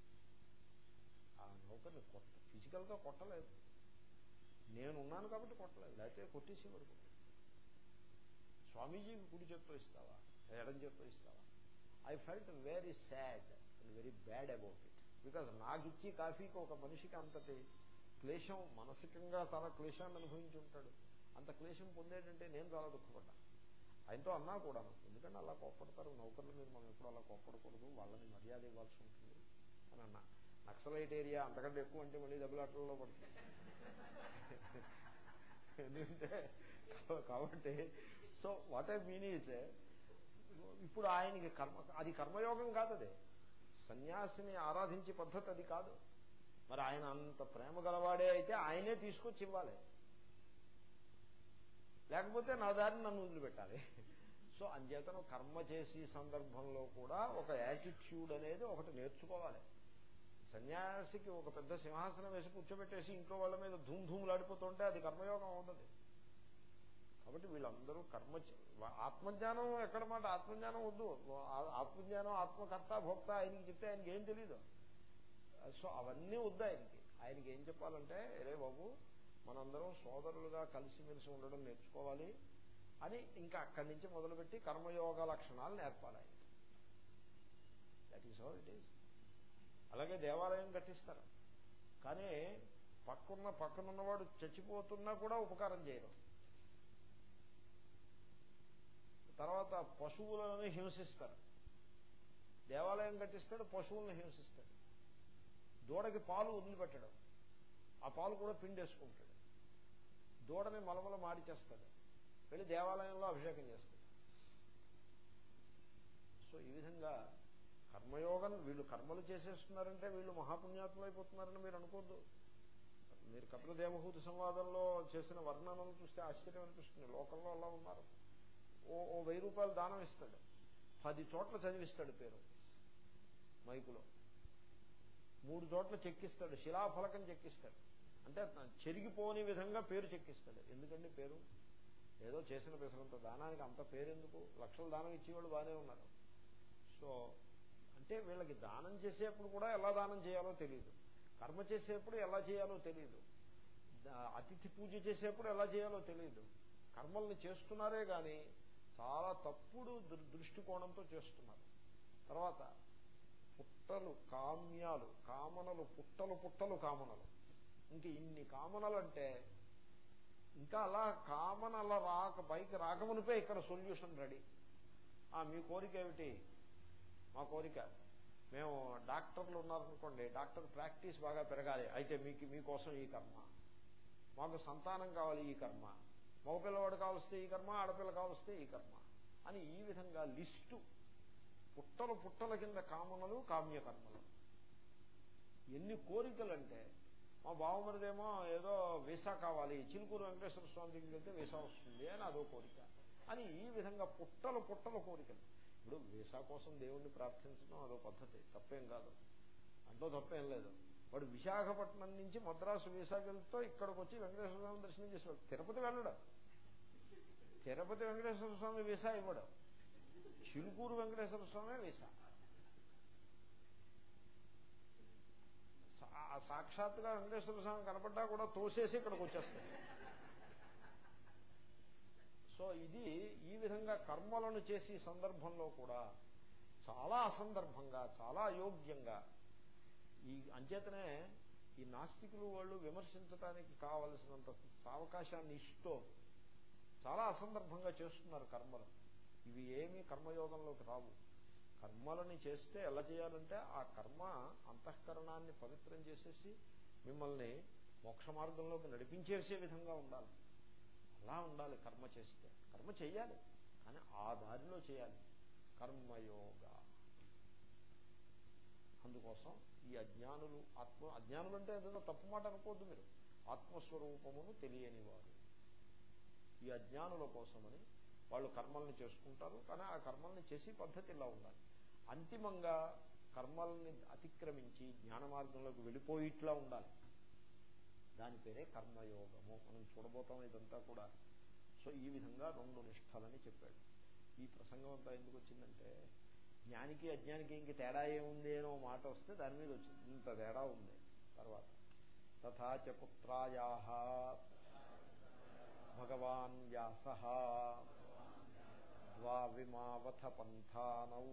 ఆ నౌకర్ని కొట్ట ఫిజికల్గా కొట్టలేదు. నేనున్నాను కాబట్టి కొట్టలేదు. లేకపోతే కొట్టేసి పడుకో స్వామీజీకి కుడి చేత్తో ఇస్తావా? ఎడం చేత్తో ఇస్తావా? I felt very sad and very bad about it because నాకు ఇచ్చి కాఫీకి ఒక మనిషికి అంతటి క్లేశం మానసికంగా చాలా క్లేశాన్ని అనుభవించి ఉంటాడు. అంత క్లేశం పొందేటంటే నేను చాలా దుఃఖపడ్డాను ఆయనతో అన్నా కూడా ఎందుకంటే అలా కోప్పడతారు. నౌకర్లు మీరు మనం ఎప్పుడు అలా కోప్పడకూడదు. వాళ్ళని మర్యాద ఇవ్వాల్సి ఉంటుంది అని అన్నా. నక్సలైట్ ఏరియా అంతకంటే ఎక్కువ అంటే మళ్ళీ దెబ్బలాటల్లో పడుతుంది. ఎందుకంటే కాబట్టి so what I mean is ఇప్పుడు ఆయనకి కర్మ అది కర్మయోగం కాదు అది. సన్యాసిని ఆరాధించే పద్ధతి అది కాదు. మరి ఆయన అంత ప్రేమ గలవాడే అయితే ఆయనే తీసుకొచ్చి ఇవ్వాలి. లేకపోతే నా దారిని నన్ను వదిలిపెట్టాలి. సో అంచేతను కర్మ చేసే సందర్భంలో కూడా ఒక యాటిట్యూడ్ అనేది ఒకటి నేర్చుకోవాలి. సన్యాసికి ఒక పెద్ద సింహాసనం వేసి కూర్చోబెట్టేసి ఇంట్లో వాళ్ళ మీద ధూమ్ ధూములాడిపోతుంటే అది కర్మయోగం అవుతుంది కాబట్టి వీళ్ళందరూ కర్మ ఆత్మజ్ఞానం ఎక్కడ మాట? ఆత్మజ్ఞానం వద్దు. ఆత్మజ్ఞానం ఆత్మకర్త భోక్త ఆయనకి చెప్తే ఆయనకి ఏం తెలీదు. సో అవన్నీ వద్దు ఆయనకి. ఆయనకి ఏం చెప్పాలంటే రే బాబు మనందరం సోదరులుగా కలిసిమెలిసి ఉండడం నేర్చుకోవాలి అని ఇంకా అక్కడి నుంచి మొదలుపెట్టి కర్మయోగ లక్షణాలు నేర్పాలి that is how it is అలాగే దేవాలయం కట్టిస్తారు. కానీ పక్కన్న పక్కనున్నవాడు చచ్చిపోతున్నా కూడా ఉపకారం చేయరు. తర్వాత పశువులను హింసిస్తారు. దేవాలయం కట్టిస్తాడు పశువులను హింసిస్తాడు. దూడకి పాలు వదిలిపెట్టడం. ఆ పాలు కూడా పిండేసుకుంటాడు. దూడని మలమల మాడిచేస్తాడు వెళ్ళి దేవాలయంలో అభిషేకం చేస్తాడు. సో ఈ విధంగా కర్మయోగం వీళ్ళు కర్మలు చేసేస్తున్నారంటే వీళ్ళు మహాపుణ్యాత్ములు అయిపోతున్నారని మీరు అనుకోద్దు. మీరు కపిల దేవహూతి సంవాదంలో చేసిన వర్ణనలు చూస్తే ఆశ్చర్యం అనిపిస్తుంది. లోకంలో అలా ఉన్నారు. ఓ ఓ వెయ్యి రూపాయలు దానం ఇస్తాడు. పది చోట్ల చదివిస్తాడు పేరు. మైకులో. మూడు చోట్ల చెక్కిస్తాడు. శిలాఫలకం చెక్కిస్తాడు. అంటే చెరిగిపోని విధంగా పేరు చెక్కిస్తాడు. ఎందుకండి పేరు? ఏదో చేసిన పెసరంత. దానానికి అంత పేరెందుకు? లక్షల దానం ఇచ్చేవాళ్ళు బాగానే ఉన్నారు. సో అంటే వీళ్ళకి దానం చేసేప్పుడు కూడా ఎలా దానం చేయాలో తెలియదు కర్మ చేసేప్పుడు ఎలా చేయాలో తెలియదు అతిథి పూజ చేసేప్పుడు ఎలా చేయాలో తెలియదు కర్మల్ని చేస్తున్నారే కానీ చాలా తప్పుడు దృష్టికోణంతో చేస్తున్నారు. తర్వాత పుట్టలు కామ్యాలు కామనలు పుట్టలు పుట్టలు కామనలు. ఇంక ఇన్ని కామనలు అంటే ఇంకా అలా కామనల రాక పైకి రాకమునిపే ఇక్కడ సొల్యూషన్ రెడీ. మీ కోరిక ఏమిటి? మా కోరిక. మేము డాక్టర్లు ఉన్నారనుకోండి డాక్టర్ ప్రాక్టీస్ బాగా పెరగాలి. అయితే మీకు మీకోసం ఈ కర్మ. మాకు సంతానం కావాలి ఈ కర్మ. మగపిల్లవాడు కావలిస్తే ఈ కర్మ ఆడపిల్ల కావలిస్తే ఈ కర్మ అని ఈ విధంగా లిస్టు పుట్టలు పుట్టల కింద కామనలు కామ్యకర్మలు. ఎన్ని కోరికలంటే మా బావమరిదేమో ఏదో వీసా కావాలి చిలుకూరు వెంకటేశ్వర స్వామి దగ్గరికి వెళ్తే వీసా వస్తుంది అని అదో కోరిక. అని ఈ విధంగా పుట్టలు పుట్టల కోరికలు. ఇప్పుడు వీసా కోసం దేవుణ్ణి ప్రార్థించడం అదో పద్ధతి తప్పేం కాదు. అంటూ తప్పేం లేదు. వాడు విశాఖపట్నం నుంచి మద్రాసు వీసాకి వెళ్తూ ఇక్కడికి వచ్చి వెంకటేశ్వర స్వామి దర్శనం చేసేవాడు. తిరుపతి వెళ్ళడం. తిరుపతి వెంకటేశ్వర స్వామి వీసా ఇవ్వడం. చిలుకూరు వెంకటేశ్వర స్వామి వీసా. సాక్షాత్గా వెంకటేశ్వర స్వామి కనపడ్డా కూడా తోసేసి ఇక్కడికి వచ్చేస్తాయి సో ఇది ఈ విధంగా కర్మలను చేసే సందర్భంలో కూడా చాలా అసందర్భంగా చాలా అయోగ్యంగా ఈ అంచేతనే ఈ నాస్తికులు వాళ్ళు విమర్శించడానికి కావలసినంత అవకాశాన్ని ఇస్తూ చాలా అసందర్భంగా చేస్తున్నారు కర్మలు. ఇవి ఏమీ కర్మయోగంలోకి రావు. కర్మలని చేస్తే ఎలా చేయాలంటే ఆ కర్మ అంతఃకరణాన్ని పవిత్రం చేసేసి మిమ్మల్ని మోక్ష మార్గంలోకి నడిపించేసే విధంగా ఉండాలి. అలా ఉండాలి కర్మ చేస్తే. కర్మ చెయ్యాలి కానీ ఆ దారిలో చేయాలి. కర్మయోగ. అందుకోసం ఈ అజ్ఞానులు ఆత్మ అజ్ఞానులు అంటే ఏదో తప్పు మాట అనుకోవద్దు మీరు. ఆత్మస్వరూపమును తెలియని వారు ఈ అజ్ఞానుల కోసమని వాళ్ళు కర్మల్ని చేసుకుంటారు కానీ ఆ కర్మల్ని చేసి పద్ధతి ఇలా ఉండాలి. అంతిమంగా కర్మల్ని అతిక్రమించి జ్ఞాన మార్గంలోకి వెళ్ళిపోయిట్లా ఉండాలి. దాని పేరే కర్మయోగము. మనం చూడబోతాం ఇదంతా కూడా. సో ఈ విధంగా రెండు నిష్ఠలని చెప్పాడు. ఈ ప్రసంగం అంతా ఎందుకు వచ్చిందంటే జ్ఞానికి అజ్ఞానికి ఇంక తేడా ఏముంది అనో మాట వస్తే దాని మీద వచ్చింది. ఇంత తేడా ఉంది. తర్వాత తథాచ పుత్రాయా భగవాన్ వ్యాస ద్వావిమావథ పంథానౌ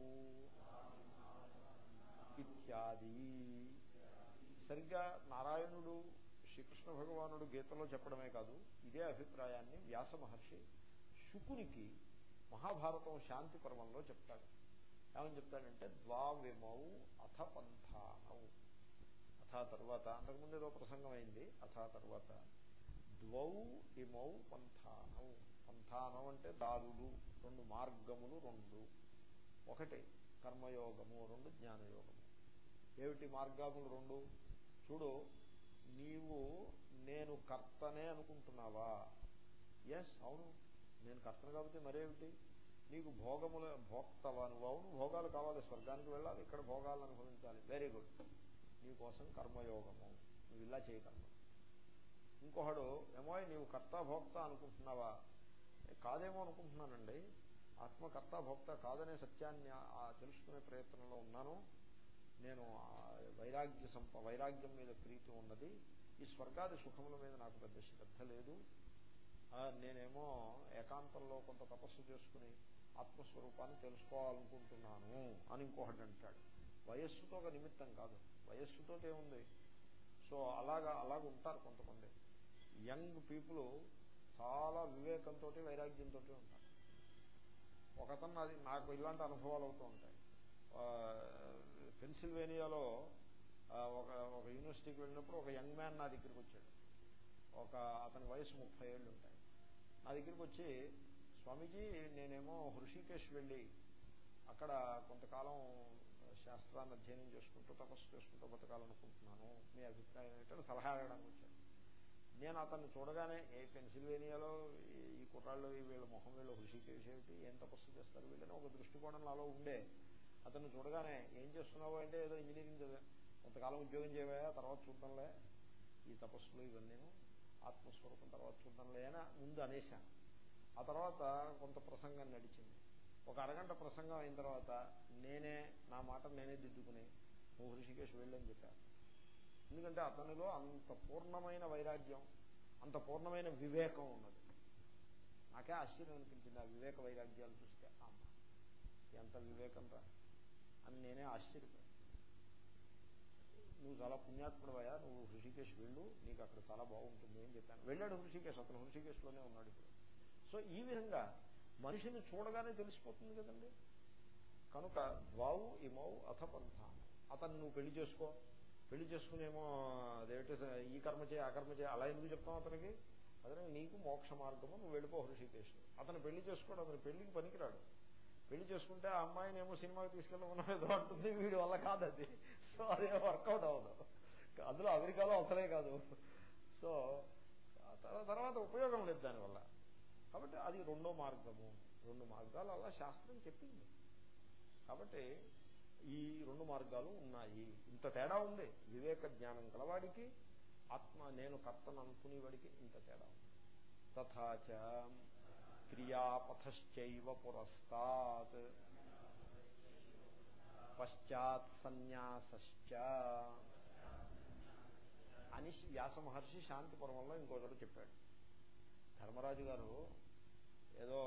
ఇత్యాది. సరిగ్గా నారాయణుడు శ్రీకృష్ణ భగవానుడు గీతలో చెప్పడమే కాదు ఇదే అభిప్రాయాన్ని వ్యాస మహర్షి శుకునికి మహాభారతం శాంతి పర్వంలో చెప్తాడు. ఏమని చెప్తాడంటే ద్వావిమౌ అథ పంథానౌ. అథా తర్వాత అంతకుముందు ఏదో ప్రసంగం అయింది అథా తర్వాత. ద్వౌ ఇమౌ పంథానౌ. పంథానం అంటే దారులు రెండు మార్గములు రెండు. ఒకటి కర్మయోగము రెండు జ్ఞానయోగము. ఏమిటి మార్గములు రెండు? చూడు నీవు నేను కర్తనే అనుకుంటున్నావా? ఎస్ అవును. నేను కర్తను కాబట్టి మరేమిటి? నీకు భోగముల భోక్తవా? నువ్వు అవును భోగాలు కావాలి. స్వర్గానికి వెళ్ళాలి ఇక్కడ భోగాలు అనుభవించాలి. వెరీ గుడ్ నీకోసం కర్మయోగము. నువ్వు ఇలా చేయకర్మ ఇంకొకడు ఏమో నీవు కర్త భోక్త అనుకుంటున్నావా? కాదేమో అనుకుంటున్నానండి. ఆత్మకర్త భోక్త కాదనే సత్యాన్ని తెలుసుకునే ప్రయత్నంలో ఉన్నాను. నేను వైరాగ్య సంప వైరాగ్యం మీద ప్రీతి ఉన్నది ఈ స్వర్గాది సుఖముల మీద నాకు పెద్ద శ్రద్ధ లేదు. నేనేమో ఏకాంతంలో కొంత తపస్సు చేసుకుని ఆత్మస్వరూపాన్ని తెలుసుకోవాలనుకుంటున్నాను అని ఇంకొకటి అంటాడు. వయస్సుతో ఒక నిమిత్తం కాదు. వయస్సుతో ఏముంది? సో అలాగా అలాగ ఉంటారు కొంతమంది. యంగ్ పీపుల్ చాలా వివేకంతో వైరాగ్యంతో ఉంటారు. ఒకతను అది నాకు ఇలాంటి అనుభవాలు అవుతూ ఉంటాయి. పెన్సిల్వేనియాలో ఒక ఒక యూనివర్సిటీకి వెళ్ళినప్పుడు ఒక యంగ్ మ్యాన్ నా దగ్గరికి వచ్చాడు. ఒక అతని వయసు ముప్పై ఏళ్ళు ఉంటాయి నా దగ్గరికి వచ్చి స్వామీజీ నేనేమో హృషికేశ్ వెళ్ళి అక్కడ కొంతకాలం శాస్త్రాన్ని అధ్యయనం చేసుకుంటూ తపస్సు చేసుకుంటూ బతకాలనుకుంటున్నాను. మీ అభిప్రాయం ఏంటంటే సలహా అడగడానికి వచ్చాడు నేను అతన్ని చూడగానే ఏ పెన్సిల్వేనియాలో ఈ కుర్రాళ్ళు వీళ్ళ మొహం వీళ్ళు హృషికేశ్ ఏమిటి ఏం తపస్సు చేస్తారు వీళ్ళని ఒక దృష్టికోణం నాలో ఉండే అతను చూడగానే ఏం చేస్తున్నావు అంటే ఏదో ఇంజనీరింగ్ చదివా. కొంతకాలం ఉద్యోగం చేయవా? తర్వాత చూద్దాంలే. ఈ తపస్సులు ఇవన్నీ ఆత్మస్వరూపం తర్వాత చూద్దాంలే అని ముందు అనేశాను. ఆ తర్వాత కొంత ప్రసంగం నడిచింది. ఒక అరగంట ప్రసంగం అయిన తర్వాత నేనే నా మాట నేనే దిద్దుకుని నువ్వు హృషికేశ్ వెళ్ళని చెప్పాను. ఎందుకంటే అతనిలో అంత పూర్ణమైన వైరాగ్యం అంత పూర్ణమైన వివేకం ఉన్నది. నాకే ఆశ్చర్యం అనిపించింది ఆ వివేక వైరాగ్యాలు చూస్తే. అమ్మ ఎంత వివేకం రా అని నేనే ఆశ్చర్యపోయాను. నువ్వు చాలా పుణ్యాత్ముడవయా నువ్వు హృషికేశ్ వెళ్ళు నీకు అక్కడ చాలా బాగుంటుంది అని చెప్పాను. వెళ్ళాడు హృషికేశ్ అతను హృషికేశ్లోనే ఉన్నాడు ఇప్పుడు. సో ఈ విధంగా మనిషిని చూడగానే తెలిసిపోతుంది కదండి. కనుక వావు ఇమౌ అథ పంథా. అతను నువ్వు పెళ్ళి చేసుకో. పెళ్ళి చేసుకునేమో అదేమిటి ఈ కర్మ చేయ ఆ కర్మ చేయ అలా ఎందుకు చెప్తాం అతనికి? అతను నీకు మోక్ష మార్గము నువ్వు వెళ్ళిపో హృషికేశ్. అతను పెళ్ళి చేసుకోడు అతను పెళ్ళికి పనికిరాడు. పెళ్ళి చేసుకుంటే ఆ అమ్మాయిని ఏమో సినిమాకి తీసుకెళ్ళమన్నా ఏదో అంటుంది వీడి వల్ల కాదు అది. సో అదే వర్కౌట్ అవ్వదు. అందులో అమెరికాలో అవసరే కాదు. సో తర్వాత ఉపయోగం లేదు దానివల్ల. కాబట్టి అది రెండో మార్గము. రెండు మార్గాలు అలా శాస్త్రం చెప్పింది. కాబట్టి ఈ రెండు మార్గాలు ఉన్నాయి. ఇంత తేడా ఉంది. వివేక జ్ఞానం కలవాడికి ఆత్మ నేను కర్తను అనుకునేవాడికి ఇంత తేడా ఉంది. తథాచ క్రియాపథశ్చైవ పురస్తాత్ పశ్చాత్ సన్యాసశ్చ అని వ్యాస మహర్షి శాంతిపురంలో పర్వంలో ఇంకొకరు చెప్పాడు। ధర్మరాజు గారు ఏదో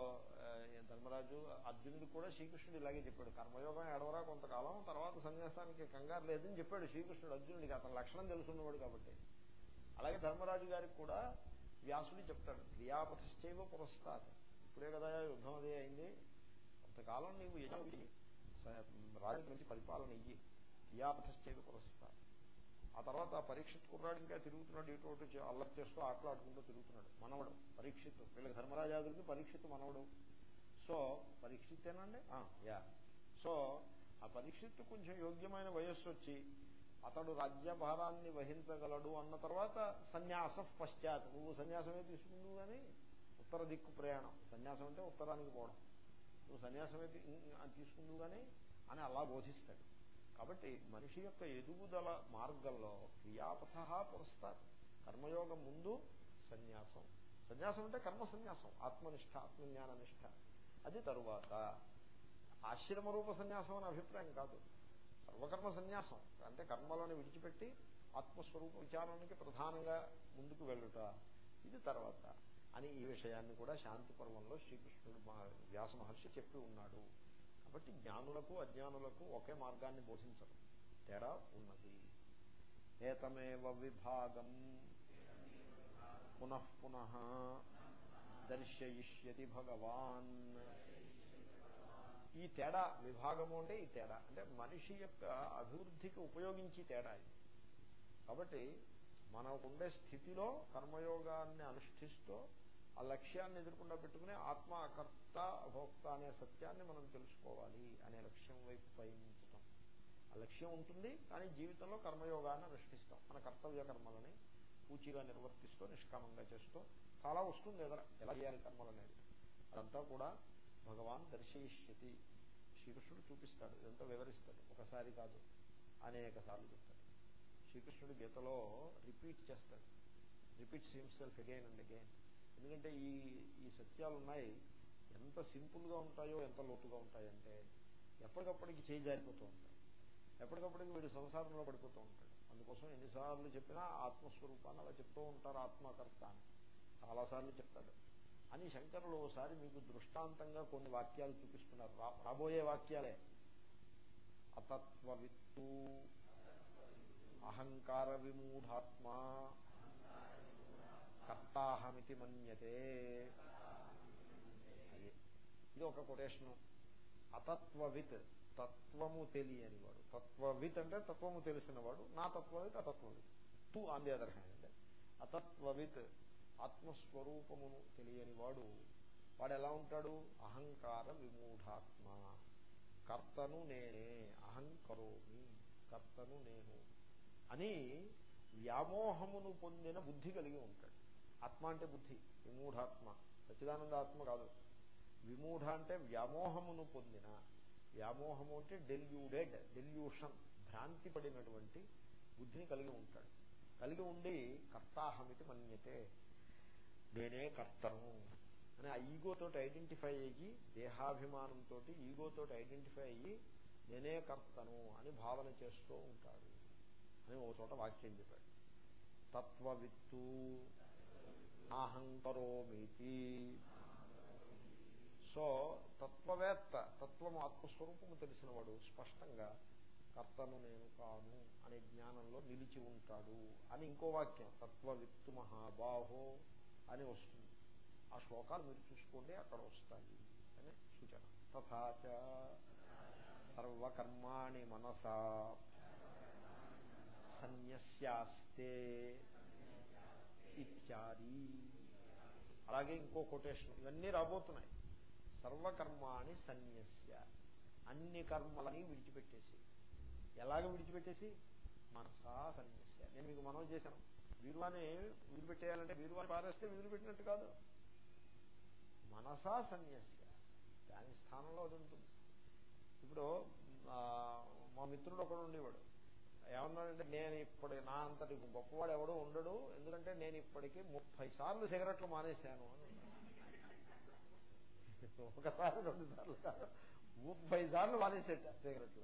ధర్మరాజు అర్జునుడు కూడా శ్రీకృష్ణుడు ఇలాగే చెప్పాడు కర్మయోగం ఎడవరా కొంతకాలం తర్వాత సన్యాసానికి కంగారు లేదని చెప్పాడు శ్రీకృష్ణుడు అర్జునుడికి అతని లక్షణం తెలుసున్నవాడు కాబట్టి. అలాగే ధర్మరాజు గారికి కూడా వ్యాసుడు చెప్తాడు క్రియాపథశ్చైవ పురస్కారం ఇప్పుడే కదా యుద్ధం అదే అయింది. కొంతకాలం నీవు యజి రాజు నుంచి పరిపాలన ఇయ్యి. క్రియాపథశ్చేది పురస్తాత్ ఆ తర్వాత పరీక్షిత్ కుర్రాడు ఇంకా తిరుగుతున్నాడు ఇటు ఒకటి అల్లరి చేస్తూ ఆటలాడుకుంటూ తిరుగుతున్నాడు. మనవడు పరీక్షిత్. వీళ్ళకి ధర్మరాజాదులకి పరీక్షిత్ మనవడు. సో పరీక్షిత్తేనండి? యా. సో ఆ పరీక్షిత్తు కొంచెం యోగ్యమైన వయస్సు వచ్చి అతడు రాజ్యభారాన్ని వహించగలడు అన్న తర్వాత సన్యాస పశ్చాత్ నువ్వు సన్యాసమే తీసుకుందు కానీ ఉత్తర దిక్కు ప్రయాణం. సన్యాసం అంటే ఉత్తరానికి పోవడం. నువ్వు సన్యాసమే తీసుకుందు కానీ అని అలా బోధిస్తాడు. కాబట్టి మనిషి యొక్క ఎదుగుదల మార్గంలో క్రియాపథ పురస్తారు కర్మయోగం ముందు సన్యాసం. సన్యాసం అంటే కర్మ సన్యాసం. ఆత్మనిష్ట ఆత్మజ్ఞాన నిష్ట. అది తరువాత. ఆశ్రమరూప సన్యాసం అనే అభిప్రాయం కాదు. సర్వకర్మ సన్యాసం. అంటే కర్మలను విడిచిపెట్టి ఆత్మస్వరూప విచారానికి ప్రధానంగా ముందుకు వెళ్ళుట. ఇది తర్వాత. అని ఈ విషయాన్ని కూడా శాంతి పర్వంలో శ్రీకృష్ణుడు వ్యాస మహర్షి చెప్పి ఉన్నాడు. కాబట్టి జ్ఞానులకు అజ్ఞానులకు ఒకే మార్గాన్ని బోధించరు. తేడా ఉన్నది. ఏతమేవ విభాగం పునః పునః దర్శయిష్యతి భగవాన్. ఈ తేడా విభాగము అంటే ఈ తేడా. అంటే మనిషి యొక్క అభివృద్ధికి ఉపయోగించి తేడా ఇది. కాబట్టి మనకుండే స్థితిలో కర్మయోగాన్ని అనుష్ఠిస్తూ ఆ లక్ష్యాన్ని ఎదుర్కొండా పెట్టుకుని ఆత్మ కర్త భోక్త అనే సత్యాన్ని మనం తెలుసుకోవాలి అనే లక్ష్యం వైపు పయనించటం. ఆ లక్ష్యం ఉంటుంది కానీ జీవితంలో కర్మయోగాన్ని అనుష్ఠిస్తాం మన కర్తవ్య కర్మలని పూచిగా నిర్వర్తిస్తూ నిష్కామంగా చేస్తూ చాలా వస్తుంది ఎదర ఎలా చేయాలి కర్మలు అనేది అదంతా కూడా భగవాన్ దర్శయిష్యతి. శ్రీకృష్ణుడు చూపిస్తాడు ఇదంతా వివరిస్తాడు. ఒకసారి కాదు అనేక సార్లు చెప్తాడు. శ్రీకృష్ణుడు గీతలో రిపీట్ చేస్తాడు. Repeats himself again and again. ఎందుకంటే ఈ ఈ సత్యాలు ఉన్నాయి ఎంత సింపుల్గా ఉంటాయో ఎంత లోతుగా ఉంటాయంటే ఎప్పటికప్పటికి చేయి జారిపోతూ ఉంటాయి. ఎప్పటికప్పటికి వీడు సంసారంలో పడిపోతూ ఉంటాడు. అందుకోసం ఎన్నిసార్లు చెప్పినా ఆత్మస్వరూపాన్ని అలా చెప్తూ ఉంటారు ఆత్మకర్త అని. చాలాసార్లు చెప్తాడు. అని శంకరులు ఒకసారి మీకు దృష్టాంతంగా కొన్ని వాక్యాలు చూపిస్తున్నారు. రాబోయే వాక్యాలే. అతత్వవిత్తు అహంకార విమూఢాత్మ కర్తాహమితి మన్యతే. అది ఇది ఒక కొటేషను. అతత్వవిత్ తత్వము తెలియనివాడు. తత్వవిత్ అంటే తత్వము తెలిసినవాడు. నా తత్వవిత్ అతత్వవిత్. తు ఆన్ ది అదర్ హ్యాండ్ అతత్వవిత్ ఆత్మస్వరూపమును తెలియనివాడు. వాడు ఎలా ఉంటాడు? అహంకార విమూఢాత్మ. కర్తను నేనే అహంకరోమి కర్తను నేను అని వ్యామోహమును పొందిన బుద్ధి కలిగి ఉంటాడు. ఆత్మ అంటే బుద్ధి విమూఢాత్మ. సచిదానంద ఆత్మ కాదు. విమూఢ అంటే వ్యామోహమును పొందిన. వ్యామోహము అంటే డెల్యూడెడ్ డెల్యూషన్ భ్రాంతి పడినటువంటి బుద్ధిని కలిగి ఉంటాడు. కలిగి ఉండి కర్తాహమితి మన్యతే. నేనే కర్తను అని ఆ ఈగోతో ఐడెంటిఫై అయ్యి దేహాభిమానంతో ఈగోతో ఐడెంటిఫై అయ్యి నేనే కర్తను అని భావన చేస్తూ ఉంటాడు అని ఒక చోట వాక్యం చెప్పాడు. తత్వవిత్తు అహంకరోమితి సో తత్వవేత్త తత్వము ఆత్మస్వరూపము తెలిసినవాడు స్పష్టంగా కర్తను నేను కాను అనే జ్ఞానంలో నిలిచి ఉంటాడు అని ఇంకో వాక్యం తత్వవిత్తు మహాబాహో అని వస్తుంది. ఆ శ్లోకాలు మీరు చూసుకోండి అక్కడ వస్తాయి అని సూచన. తథాచ సర్వకర్మాణి మనసా సన్యస్యాస్తే. ఇత్యాది. అలాగే ఇంకో కొటేషన్ ఇవన్నీ రాబోతున్నాయి. సర్వకర్మాణి సన్యస్య. అన్ని కర్మలని విడిచిపెట్టేసి. ఎలాగ విడిచిపెట్టేసి? మనసా సన్యస్య. నేను మీకు మనం చేశాను. వీరువాని వీలుపెట్టేయాలంటే వీరువాని పారేస్తే వీలుపెట్టినట్టు కాదు. మనసా సన్యస్య. దాని స్థానంలో అది ఉంటుంది. ఇప్పుడు మా మిత్రుడు ఒకడు ఉండేవాడు. ఏమన్నానంటే నేను ఇప్పుడు నా అంతటి గొప్పవాడు ఎవడో ఉండడు ఎందుకంటే నేను ఇప్పటికీ ముప్పై సార్లు సిగరెట్లు మానేశాను అని ఒకసారి రెండు సార్లు కాదు ముప్పై సార్లు మానేసేట సిగరెట్లు.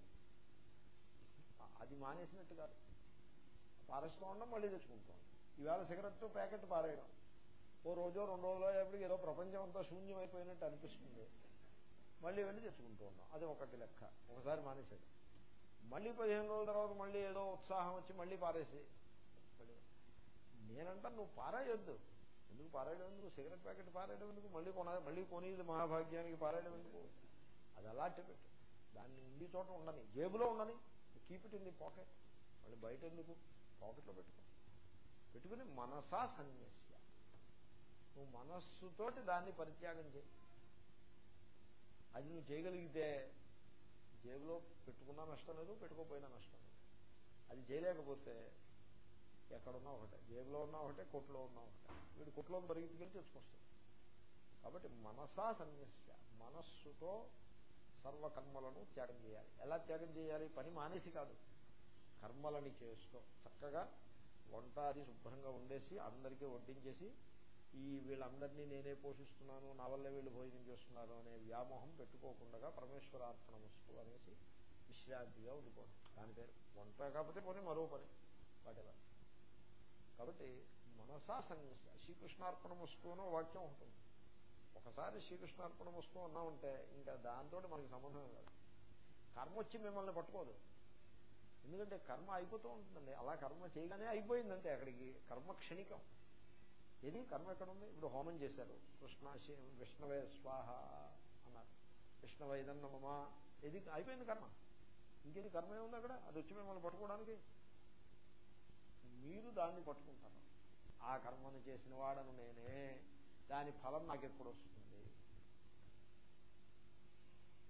అది మానేసినట్టు కాదు. పారేస్తూ ఉండడం మళ్ళీ తెచ్చుకుంటాం. ఈవేళ సిగరెట్ ప్యాకెట్ పారేయడం. ఓ రోజో రెండు రోజులు అయ్యేప్పటికి ఏదో ప్రపంచం అంతా శూన్యమైపోయినట్టు అనిపిస్తుంది. మళ్ళీ వెళ్ళి తెచ్చుకుంటూ ఉన్నాం. అది ఒకటి లెక్క. ఒకసారి మానేసాడు మళ్ళీ పదిహేను రోజుల తర్వాత మళ్ళీ ఏదో ఉత్సాహం వచ్చి మళ్ళీ పారేసి. నేనంటా నువ్వు పారాయొద్దు. ఎందుకు పారాయడం ఎందుకు? సిగరెట్ ప్యాకెట్ పారాయడం ఎందుకు? మళ్ళీ కొన మళ్ళీ కొనేది మహాభాగ్యానికి పారాయడం ఎందుకు? అది అలాంటి పెట్టు. దాన్ని ఉండి చోట ఉండని జేబులో ఉండని keep it in the pocket మళ్ళీ బయట ఎందుకు? పాకెట్లో పెట్టుకో. పెట్టుకుని మనసా సన్యస్య. నువ్వు మనస్సుతోటి దాన్ని పరిత్యాగం చేయి. అది నువ్వు చేయగలిగితే జేబులో పెట్టుకున్నా నష్టం లేదు పెట్టుకోపోయినా నష్టం లేదు. అది చేయలేకపోతే ఎక్కడున్నా ఒకటే జేబులో ఉన్నా ఒకటే కొట్లో ఉన్నా ఒకటే. వీడు కొట్లో పరిగెత్తుకెళ్ళి తెచ్చుకొస్తాడు. కాబట్టి మనసా సన్యస్య మనస్సుతో సర్వకర్మలను త్యాగం చేయాలి. ఎలా త్యాగం చేయాలి? పని మానేసి కాదు. కర్మలని చేస్తూ చక్కగా వంట అది శుభ్రంగా ఉండేసి అందరికీ వడ్డించేసి ఈ వీళ్ళందరినీ నేనే పోషిస్తున్నాను నా వల్లే వీళ్ళు భోజనం చేస్తున్నారు అనే వ్యామోహం పెట్టుకోకుండా పరమేశ్వరార్పణ వస్తువు అనేసి విశ్రాంతిగా ఉండిపోవడం. దాని పేరు వంట కాకపోతే పోనీ మరో పని వాటెవర్ కాబట్టి మనసా సన్యస్య శ్రీకృష్ణార్పణ వస్తువునో వాక్యం ఉంటుంది. ఒకసారి శ్రీకృష్ణార్పణ వస్తువు ఉంటే ఇంకా దాంతో మనకి సంబంధం కాదు కర్మ వచ్చి మిమ్మల్ని పట్టుకోదు. ఎందుకంటే కర్మ అయిపోతూ ఉంటుందండి. అలా కర్మ చేయగానే అయిపోయిందంటే అక్కడికి కర్మ క్షణికం. ఏది? కర్మ ఎక్కడ ఉంది ఇప్పుడు హోమం చేశారు. కృష్ణాశి విష్ణవే స్వాహ అన్నారు. విష్ణవైదన్నమా ఏది? అయిపోయింది కర్మ. ఇంకేది కర్మ ఏముంది అక్కడ? అది వచ్చి మిమ్మల్ని పట్టుకోవడానికి. మీరు దాన్ని పట్టుకుంటారు. ఆ కర్మను చేసిన వాడను నేనే. దాని ఫలం నాకు ఎప్పుడు వస్తుంది?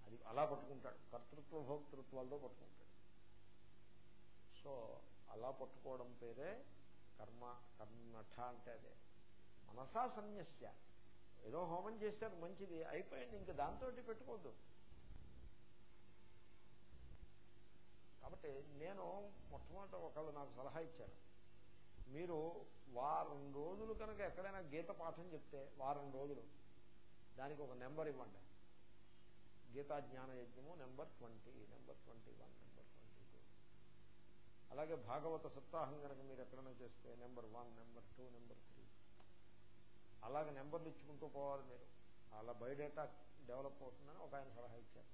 అది అలా పట్టుకుంటాడు. కర్తృత్వ భోక్తృత్వాలతో పట్టుకుంటాడు. సో అలా పట్టుకోవడం పేరే కర్మ. కర్మఠ అంటే అదే. మనసా సన్యస్య. ఏదో హోమం చేశారు మంచిది అయిపోయింది ఇంకా దాంతో పెట్టుకోవద్దు. కాబట్టి నేను మొట్టమొదట ఒకళ్ళు నాకు సలహా ఇచ్చారు. మీరు వారం రోజులు కనుక ఎక్కడైనా గీత పాఠం చెప్తే వారం రోజులు దానికి ఒక నెంబర్ ఇవ్వండి. గీతా జ్ఞాన యజ్ఞము number twenty number twenty one number twenty two. అలాగే భాగవత సప్తాహం కనుక మీరు ఎక్కడైనా చేస్తే number one number two number three. అలాగే నెంబర్లు ఇచ్చుకుంటూ పోవాలి మీరు. అలా బయోడేటా డెవలప్ అవుతుందని ఒక ఆయన సలహా ఇచ్చారు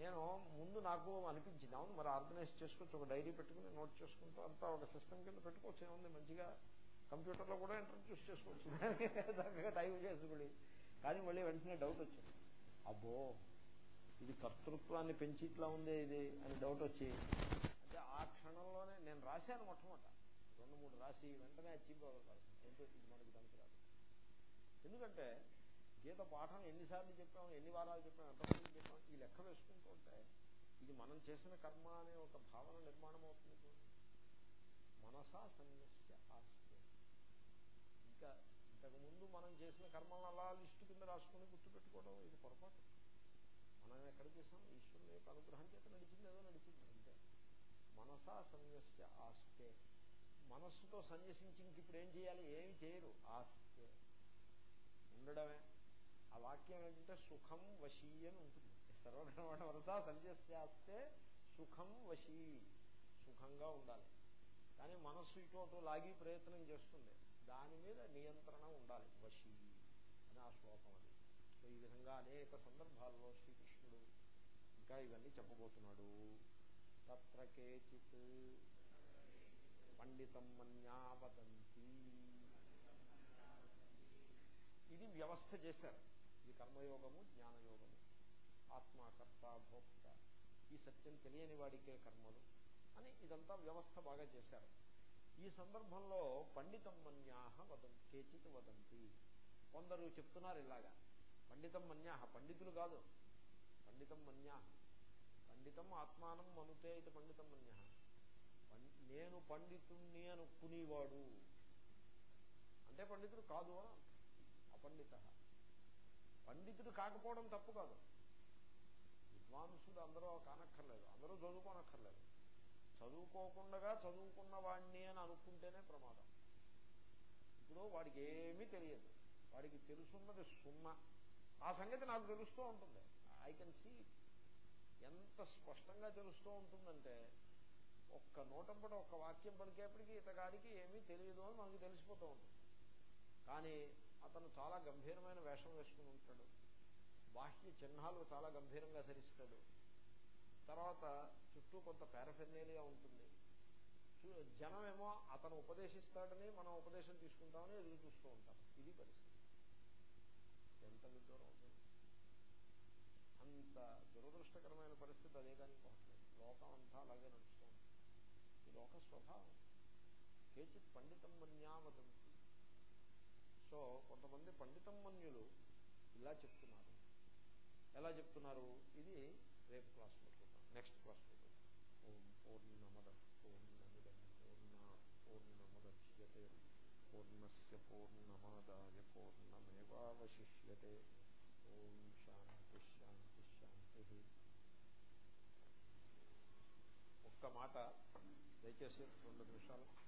నేను ముందు నాకు అనిపించింది అవును మరి ఆర్గనైజ్ చేసుకోవచ్చు ఒక డైరీ పెట్టుకుని నోట్ చేసుకుంటూ అంతా ఒక సిస్టమ్ కింద పెట్టుకోవచ్చు ఏముంది మంచిగా కంప్యూటర్లో కూడా ఇంట్రడ్యూస్ చేసుకోవచ్చు. చక్కగా టైప్ చేసుకుని. కానీ మళ్ళీ వెంటనే డౌట్ వచ్చింది. అబ్బో ఇది కర్తృత్వాన్ని పెంచి ఇట్లా ఉందే ఇది అని డౌట్ వచ్చి అంటే ఆ క్షణంలోనే నేను రాశాను మొట్టమొదట. రెండు మూడు రాసి వెంటనే అచీవ్ అవ్వాలి. ఇది మనకి ఎందుకంటే గీత పాఠం ఎన్నిసార్లు చెప్పాం ఎన్ని వారాలు చెప్పాం ఎంతమంది చెప్పాం ఈ లెక్క వేసుకుంటూ ఉంటే ఇది మనం చేసిన కర్మ అనే ఒక భావన నిర్మాణం అవుతుంది మనసా సన్యస్య ఆస్తి ఇంకా ఇంతకుముందు మనం చేసిన కర్మలను అలా లిస్టు కింద రాసుకుని గుర్తుపెట్టుకోవడం ఇది పొరపాటు. మనం ఎక్కడ చేసాం? ఈశ్వరుని యొక్క అనుగ్రహం చేత నడిచింది ఏదో నడిచింది అంటే మనసా సన్యస్య ఆస్తే మనస్సుతో సన్యసించి ఇంక ఇప్పుడు ఏం చేయాలి? ఏమి చేయరు. ఆస్తి ఉండడమే. ఆ వాక్యం ఏంటంటే సుఖం వశీ అని ఉంటుంది. సర్వధర్మణ వరసా సంజస్యాస్తే సుఖం వశీ సుఖంగా ఉండాలి. కానీ మనస్సు ఇటు లాగి ప్రయత్నం చేస్తుంది. దాని మీద నియంత్రణ ఉండాలి. వశీ అని ఆ శ్లోకం అది. సో ఈ విధంగా అనేక సందర్భాల్లో శ్రీకృష్ణుడు ఇంకా ఇవన్నీ చెప్పబోతున్నాడు. తత్ర కేచిత్ పండితం మన్యావదంతి ఇది వ్యవస్థ చేశారు. ఇది కర్మయోగము జ్ఞానయోగము ఆత్మకర్త భోక్త. ఈ సత్యం తెలియని వాడికే కర్మలు అని ఇదంతా వ్యవస్థ బాగా చేశారు. ఈ సందర్భంలో పండితం మన్యాహ వదం కేచిత్ వదంతి. కొందరు చెప్తున్నారు ఇలాగా. పండితం మన్యాహ పండితులు కాదు. పండితం మన్యాహ. పండితం ఆత్మానం మనుతే ఇది పండితం మన్య నేను పండితుణ్ణి అనుకునేవాడు. అంటే పండితుడు కాదు అని పండిత. పండితుడు కాకపోవడం తప్పు కాదు. విద్వాంసుడు అందరూ కానక్కర్లేదు. అందరూ చదువుకోనక్కర్లేదు. చదువుకోకుండా చదువుకున్న వాడిని అని అనుకుంటేనే ప్రమాదం. ఇప్పుడు వాడికి ఏమీ తెలియదు. వాడికి తెలుసున్నది సున్నా. ఆ సంగతి నాకు తెలుస్తూ ఉంటుంది. I can see. ఎంత స్పష్టంగా తెలుస్తూ ఉంటుందంటే ఒక్క నోటంపట ఒక్క వాక్యం పలికేపటికి ఇతగాడికి ఏమీ తెలియదు అని మనకి తెలిసిపోతూ ఉంటుంది. కానీ అతను చాలా గంభీరమైన వేషం వేసుకుని ఉంటాడు. బాహ్య చిహ్నాలు చాలా గంభీరంగా ధరిస్తాడు. తర్వాత చుట్టూ కొంత పారఫెర్నేలియా ఉంటుంది. జనమేమో అతను ఉపదేశిస్తాడని మనం ఉపదేశం తీసుకుంటామని ఎదురు చూస్తూ ఉంటాం. ఇది పరిస్థితి. ఎంత విదూరం ఉంటుంది అంత దురదృష్టకరమైన పరిస్థితి అదే కానీ పోవట్లేదు. లోకం అంతా అలాగే నడుస్తూ ఉంటుంది. ఈ లోక స్వభావం కేచిత్ పండితం మన్యావదంతి సో కొంతమంది పండితమన్యులు ఇలా చెప్తున్నారు. ఎలా చెప్తున్నారు? ఇది రేపు క్లాస్ చూద్దాం. నెక్స్ట్ క్లాస్ చూద్దాం. ఓం పూర్ణమద పూర్ణమిదం పూర్ణ పూర్ణముద్యతే. పూర్ణస్ పూర్ణమాదాయ పూర్ణమేవాశిష్యే ఓం శాంతి శాంతి శాంతి. ఒక్క మాట దయచేసి రెండు నిమిషాలు.